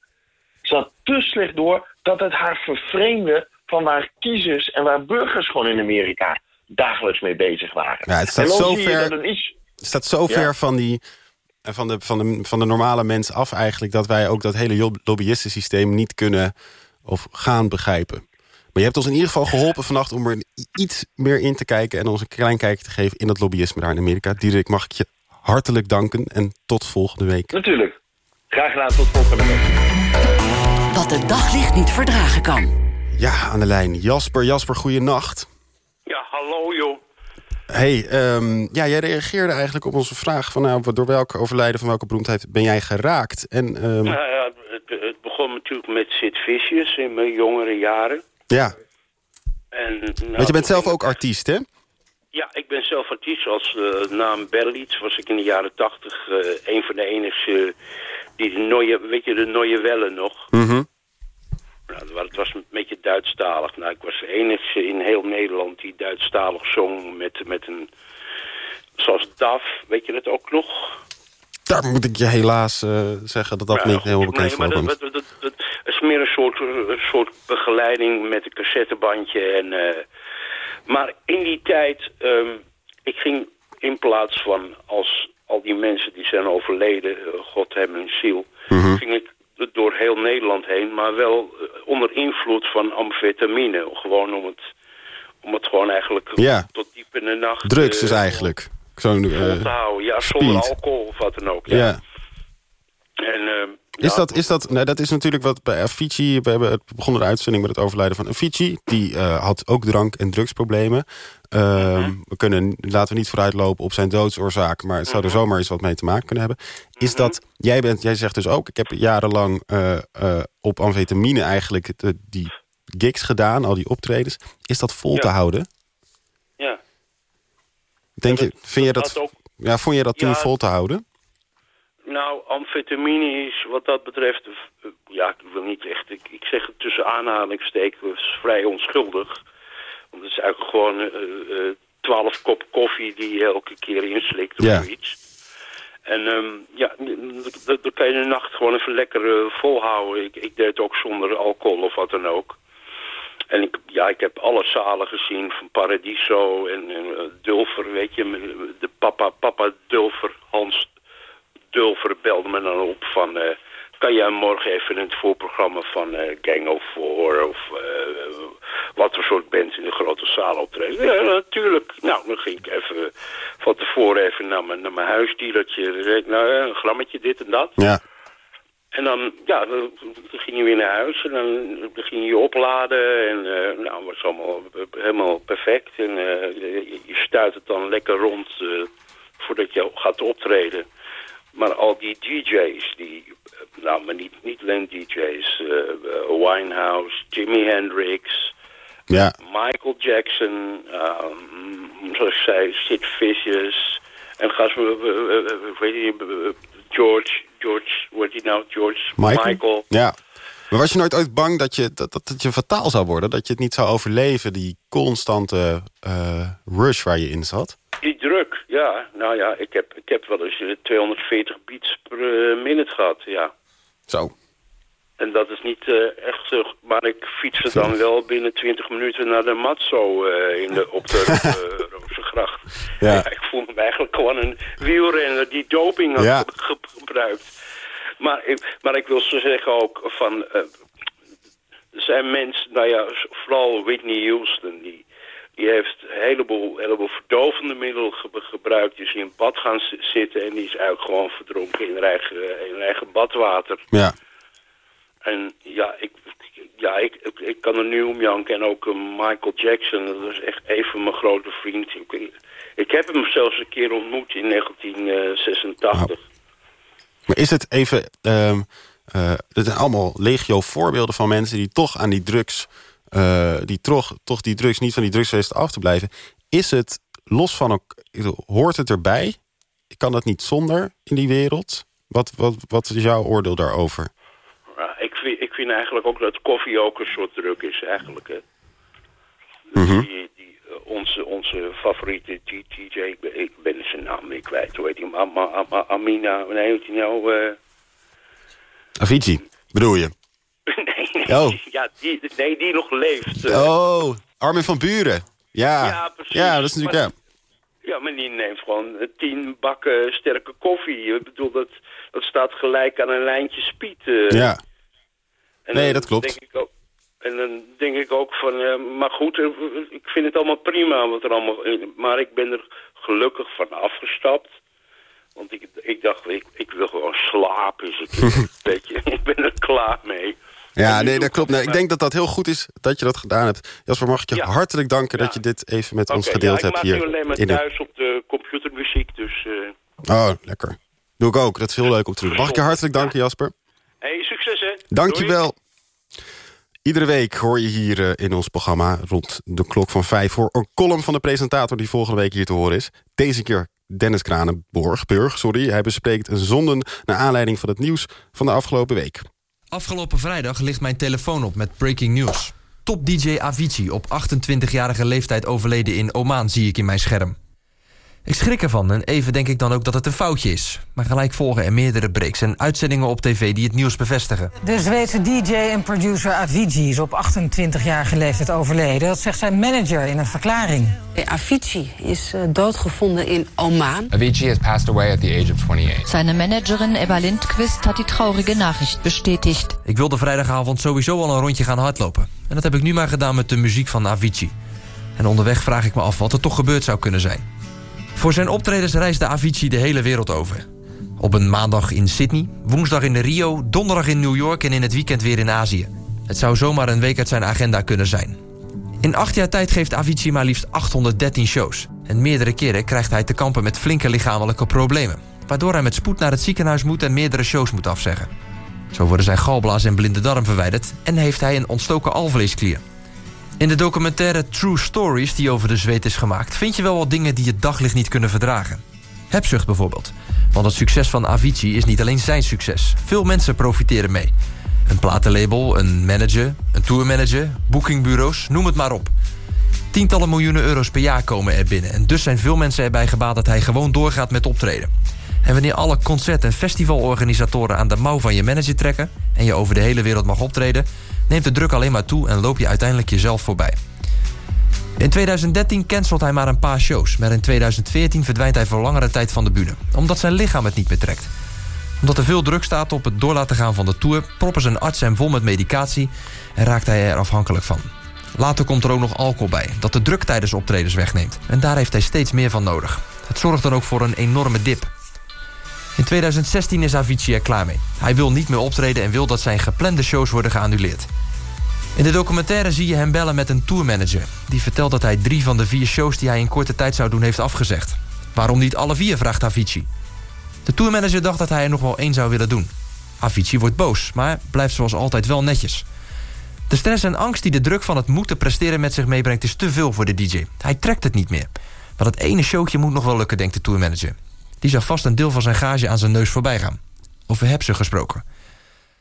Ze had te slecht door dat het haar vervreemde van waar kiezers en waar burgers gewoon in Amerika dagelijks mee bezig waren. Ja, het staat zo ver- het Het staat zo ver Ja. van, die, van, de, van, de, van de normale mens af eigenlijk... dat wij ook dat hele lobbyistensysteem niet kunnen of gaan begrijpen. Maar je hebt ons in ieder geval geholpen vannacht... om er iets meer in te kijken en ons een klein kijkje te geven... in dat lobbyisme daar in Amerika. Diederik, mag ik je hartelijk danken en tot volgende week. Natuurlijk. Graag gedaan, tot volgende week. Wat het daglicht niet verdragen kan. Ja, aan de lijn. Jasper, Jasper, goeienacht. Ja, hallo joh. Hey, ehm, ja, jij reageerde eigenlijk op onze vraag... van nou, door welk overlijden van welke beroemdheid ben jij geraakt? En ehm, Nou ja, het, het begon natuurlijk met Sid Vicious in mijn jongere jaren. Ja, En, nou, want je bent zelf ook artiest, hè? Ja, ik ben zelf artiest. Als eh, naam Berlitz was ik in de jaren tachtig een van de enigste die de Neue, weet je, de Neue Welle nog. Mhm. Nou, het was een beetje Duitsstalig. Nou, ik was de enige in heel Nederland die Duitsstalig zong met, met een... Zoals DAF, weet je dat ook nog? Daar moet ik je helaas eh, zeggen dat dat Ja, niet helemaal goed. bekend Nee, maar voorkomt. dat, dat, dat, dat is meer een soort, een soort begeleiding met een cassettebandje. En, eh, maar in die tijd, ehm, ik ging in plaats van als al die mensen die zijn overleden, eh, God hebben hun ziel, Mhm. ging ik door heel Nederland heen, maar wel eh, onder invloed van amfetamine. Gewoon om het, om het gewoon eigenlijk Ja. tot diep in de nacht Drugs dus eigenlijk. Zo'n. Ja, zonder speed. alcohol of wat dan ook. ja. En, ehm, Is, ja, dat, is dat, nou, dat is natuurlijk wat bij Avicii... We hebben het begonnen de uitzending met het overlijden van Avicii. Die eh, had ook drank- en drugsproblemen. Ehm, Mhm. we kunnen, laten we niet vooruitlopen op zijn doodsoorzaak... maar het zou er Mhm. zomaar eens wat mee te maken kunnen hebben. Is dat, jij, bent, jij zegt dus ook... ik heb jarenlang eh, eh, op amfetamine eigenlijk de, die gigs gedaan... al die optredens. Is dat vol Ja. te houden? ja. Denk Ja, je, dat- vind je dat dat, had ook- ja, vond je dat toen vol te houden? Nou, amfetamine is wat dat betreft... eh, ja, ik wil niet echt... Ik, ik zeg het tussen aanhalingstekens vrij onschuldig. Want het is eigenlijk gewoon eh, eh, twaalf kop koffie die je elke keer inslikt of Ja. zoiets. En ehm, ja, dan kan je de nacht gewoon even lekker volhouden. Ik, ik deed het ook zonder alcohol of wat dan ook. En ik, ja, ik heb alle zalen gezien van Paradiso en, en Dulfer, weet je. De papa, papa Dulfer, Hans Dulfer belde me dan op van... eh, kan jij morgen even in het voorprogramma van eh, Gang of Four of eh, wat voor soort band in de grote zaal optreden? Ja, natuurlijk. Nou, dan ging ik even van tevoren even naar mijn, naar mijn huisdealertje. Dan zei ik, nou, een grammetje dit en dat. Ja. En dan, ja, dan, ging je weer naar huis en dan, dan ging je je opladen. En uh, nou, was allemaal helemaal perfect. En uh, je, je stuit het dan lekker rond uh, voordat je gaat optreden. Maar al die DJ's, die, nou, maar niet, niet alleen DJ's, uh, Winehouse, Jimi Hendrix, ja. Michael Jackson, um, zoals ik zei, Sid Vicious. En gas, weet je, George, George, wat die nou, George, Michael? Michael. Ja. Maar was je nooit ooit bang dat, je, dat, dat het je fataal zou worden? Dat je het niet zou overleven, die constante uh, rush waar je in zat? Die druk, ja. Nou ja, ik heb, ik heb wel eens 240 beats per uh, minute gehad, ja. Zo. En dat is niet uh, echt maar ik fietste dan wel binnen 20 minuten naar de Matzo uh, in de, op de Rozengracht. Ja. ja. Ik voelde me eigenlijk gewoon een wielrenner die doping had ja. ge gebruikt. Maar ik, maar ik wil zo zeggen ook van... Er zijn mensen, nou ja, vooral Whitney Houston... die, die heeft een heleboel, heleboel verdovende middelen ge gebruikt. Die is in een bad gaan zitten en die is eigenlijk gewoon verdronken in haar eigen, in haar eigen badwater. Ja. En ja, ik, ja ik, ik, ik kan er nu om janken. En ook uh, Michael Jackson, dat is echt even mijn grote vriend. Ik, ik heb hem zelfs een keer ontmoet in 1986. Nou. Maar is het even... Um, uh, het zijn allemaal legio voorbeelden van mensen die toch aan die drugs... Uh, die toch, toch die drugs, niet van die drugs weten af te blijven. Is het los van ook... Hoort het erbij? Kan dat niet zonder in die wereld? Wat, wat, wat is jouw oordeel daarover? Ja, ik, vind, ik vind eigenlijk ook dat koffie ook een soort druk is eigenlijk. Hè. Mm -hmm. die, die, uh, onze, onze favoriete DJ, ik ben, ik ben zijn naam weer kwijt. Hoe heet die? Am, Am, Am, Amina, nee, hoe heet die nou? Uh... Avicii, bedoel je? nee, nee, oh. ja, die, nee, die nog leeft. Oh, Armin van Buren. Ja, ja, precies. ja dat is natuurlijk... Maar, ja. ja, maar die neemt gewoon tien bakken sterke koffie. Ik bedoel, dat, dat staat gelijk aan een lijntje speed. Uh. Ja. En nee, dat klopt. Denk ik ook, en dan denk ik ook van, uh, maar goed, uh, ik vind het allemaal prima wat er allemaal... Maar ik ben er gelukkig van afgestapt. Want ik, ik dacht, ik, ik wil gewoon slapen. Dus ik, weet je, ik ben er klaar mee. Ja, nee, dat klopt. Nee, ik denk dat dat heel goed is dat je dat gedaan hebt. Jasper, mag ik je ja. hartelijk danken ja. dat je dit even met okay, ons gedeeld hebt hier. Ik maak nu alleen maar in thuis op de computermuziek, dus... Uh... Oh, lekker. Doe ik ook. Dat is heel leuk om te doen. Mag ik je hartelijk danken, Jasper? Hey, succes hè. Dank je wel. Iedere week hoor je hier uh, in ons programma rond de klok van vijf... voor een column van de presentator die volgende week hier te horen is. Deze keer Dennis Kranenborg, Burg, sorry. Hij bespreekt zonden naar aanleiding van het nieuws van de afgelopen week. Afgelopen vrijdag ligt mijn telefoon op met breaking news. Top DJ Avicii op 28-jarige leeftijd overleden in Oman zie ik in mijn scherm. Ik schrik ervan en even denk ik dan ook dat het een foutje is. Maar gelijk volgen er meerdere breaks en uitzendingen op tv die het nieuws bevestigen. De Zweedse DJ en producer Avicii is op 28-jarige leeftijd overleden. Dat zegt zijn manager in een verklaring. Avicii is eh, doodgevonden in Oman. Avicii has passed away at the age of 28. Seine Managerin Eva Lindquist hat die traurige Nachricht bestätigt. Ik wilde vrijdagavond sowieso al een rondje gaan hardlopen. En dat heb ik nu maar gedaan met de muziek van Avicii. En onderweg vraag ik me af wat er toch gebeurd zou kunnen zijn. Voor zijn optredens reisde Avicii de hele wereld over. Op een maandag in Sydney, woensdag in Rio, donderdag in New York... en in het weekend weer in Azië. Het zou zomaar een week uit zijn agenda kunnen zijn. In acht jaar tijd geeft Avicii maar liefst 813 shows. En meerdere keren krijgt hij te kampen met flinke lichamelijke problemen. Waardoor hij met spoed naar het ziekenhuis moet en meerdere shows moet afzeggen. Zo worden zijn galblaas en blinde darm verwijderd... en heeft hij een ontstoken alvleesklier. In de documentaire True Stories die over de zweet is gemaakt... vind je wel wat dingen die het daglicht niet kunnen verdragen. Hebzucht bijvoorbeeld. Want het succes van Avicii is niet alleen zijn succes. Veel mensen profiteren mee. Een platenlabel, een manager, een tourmanager, boekingbureaus, noem het maar op. Tientallen miljoenen euro's per jaar komen er binnen... en dus zijn veel mensen erbij gebaat dat hij gewoon doorgaat met optreden. En wanneer alle concert- en festivalorganisatoren aan de mouw van je manager trekken... en je over de hele wereld mag optreden... neemt de druk alleen maar toe en loop je uiteindelijk jezelf voorbij. In 2013 cancelt hij maar een paar shows... maar in 2014 verdwijnt hij voor langere tijd van de bühne... omdat zijn lichaam het niet meer trekt. Omdat er veel druk staat op het door laten gaan van de tour... proppen zijn arts hem vol met medicatie en raakt hij er afhankelijk van. Later komt er ook nog alcohol bij, dat de druk tijdens optredens wegneemt. En daar heeft hij steeds meer van nodig. Het zorgt dan ook voor een enorme dip. In 2016 is Avicii er klaar mee. Hij wil niet meer optreden en wil dat zijn geplande shows worden geannuleerd. In de documentaire zie je hem bellen met een tourmanager. Die vertelt dat hij drie van de vier shows die hij in korte tijd zou doen heeft afgezegd. Waarom niet alle vier, vraagt Avicii. De tourmanager dacht dat hij er nog wel één zou willen doen. Avicii wordt boos, maar blijft zoals altijd wel netjes. De stress en angst die de druk van het moeten presteren met zich meebrengt... is te veel voor de DJ. Hij trekt het niet meer. Maar dat ene showtje moet nog wel lukken, denkt de tourmanager. Die zag vast een deel van zijn gage aan zijn neus voorbij gaan. Over hebsen gesproken.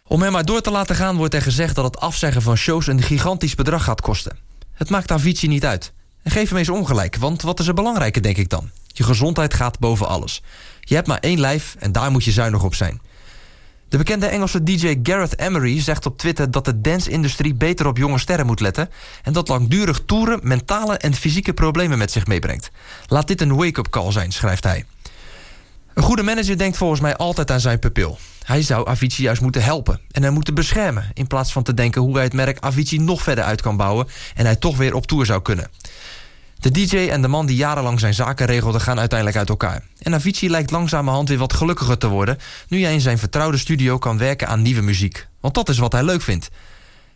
Om hem maar door te laten gaan wordt er gezegd dat het afzeggen van shows een gigantisch bedrag gaat kosten. Het maakt Avicii niet uit. En geef hem eens ongelijk, want wat is er belangrijker denk ik dan? Je gezondheid gaat boven alles. Je hebt maar één lijf en daar moet je zuinig op zijn. De bekende Engelse DJ Gareth Emery zegt op Twitter dat de dance-industrie beter op jonge sterren moet letten... en dat langdurig toeren mentale en fysieke problemen met zich meebrengt. Laat dit een wake-up call zijn, schrijft hij. Een goede manager denkt volgens mij altijd aan zijn pupil. Hij zou Avicii juist moeten helpen en hem moeten beschermen... in plaats van te denken hoe hij het merk Avicii nog verder uit kan bouwen... en hij toch weer op tour zou kunnen. De DJ en de man die jarenlang zijn zaken regelde gaan uiteindelijk uit elkaar. En Avicii lijkt langzamerhand weer wat gelukkiger te worden... nu hij in zijn vertrouwde studio kan werken aan nieuwe muziek. Want dat is wat hij leuk vindt.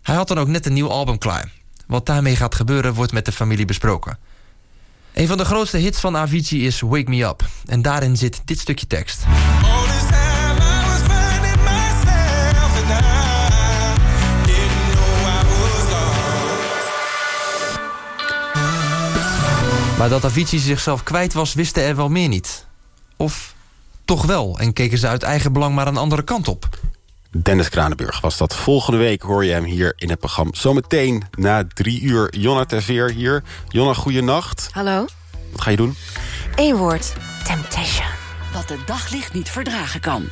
Hij had dan ook net een nieuw album klaar. Wat daarmee gaat gebeuren wordt met de familie besproken. Een van de grootste hits van Avicii is Wake Me Up. En daarin zit dit stukje tekst. Maar dat Avicii zichzelf kwijt was, wisten er wel meer niet. Of toch wel, en keken ze uit eigen belang maar een andere kant op. Dennis Kranenburg was dat. Volgende week hoor je hem hier in het programma. Zometeen na drie uur Jonna Terveer hier. Jonna, goeienacht. Hallo? Wat ga je doen? Eén woord. Temptation. Wat het daglicht niet verdragen kan.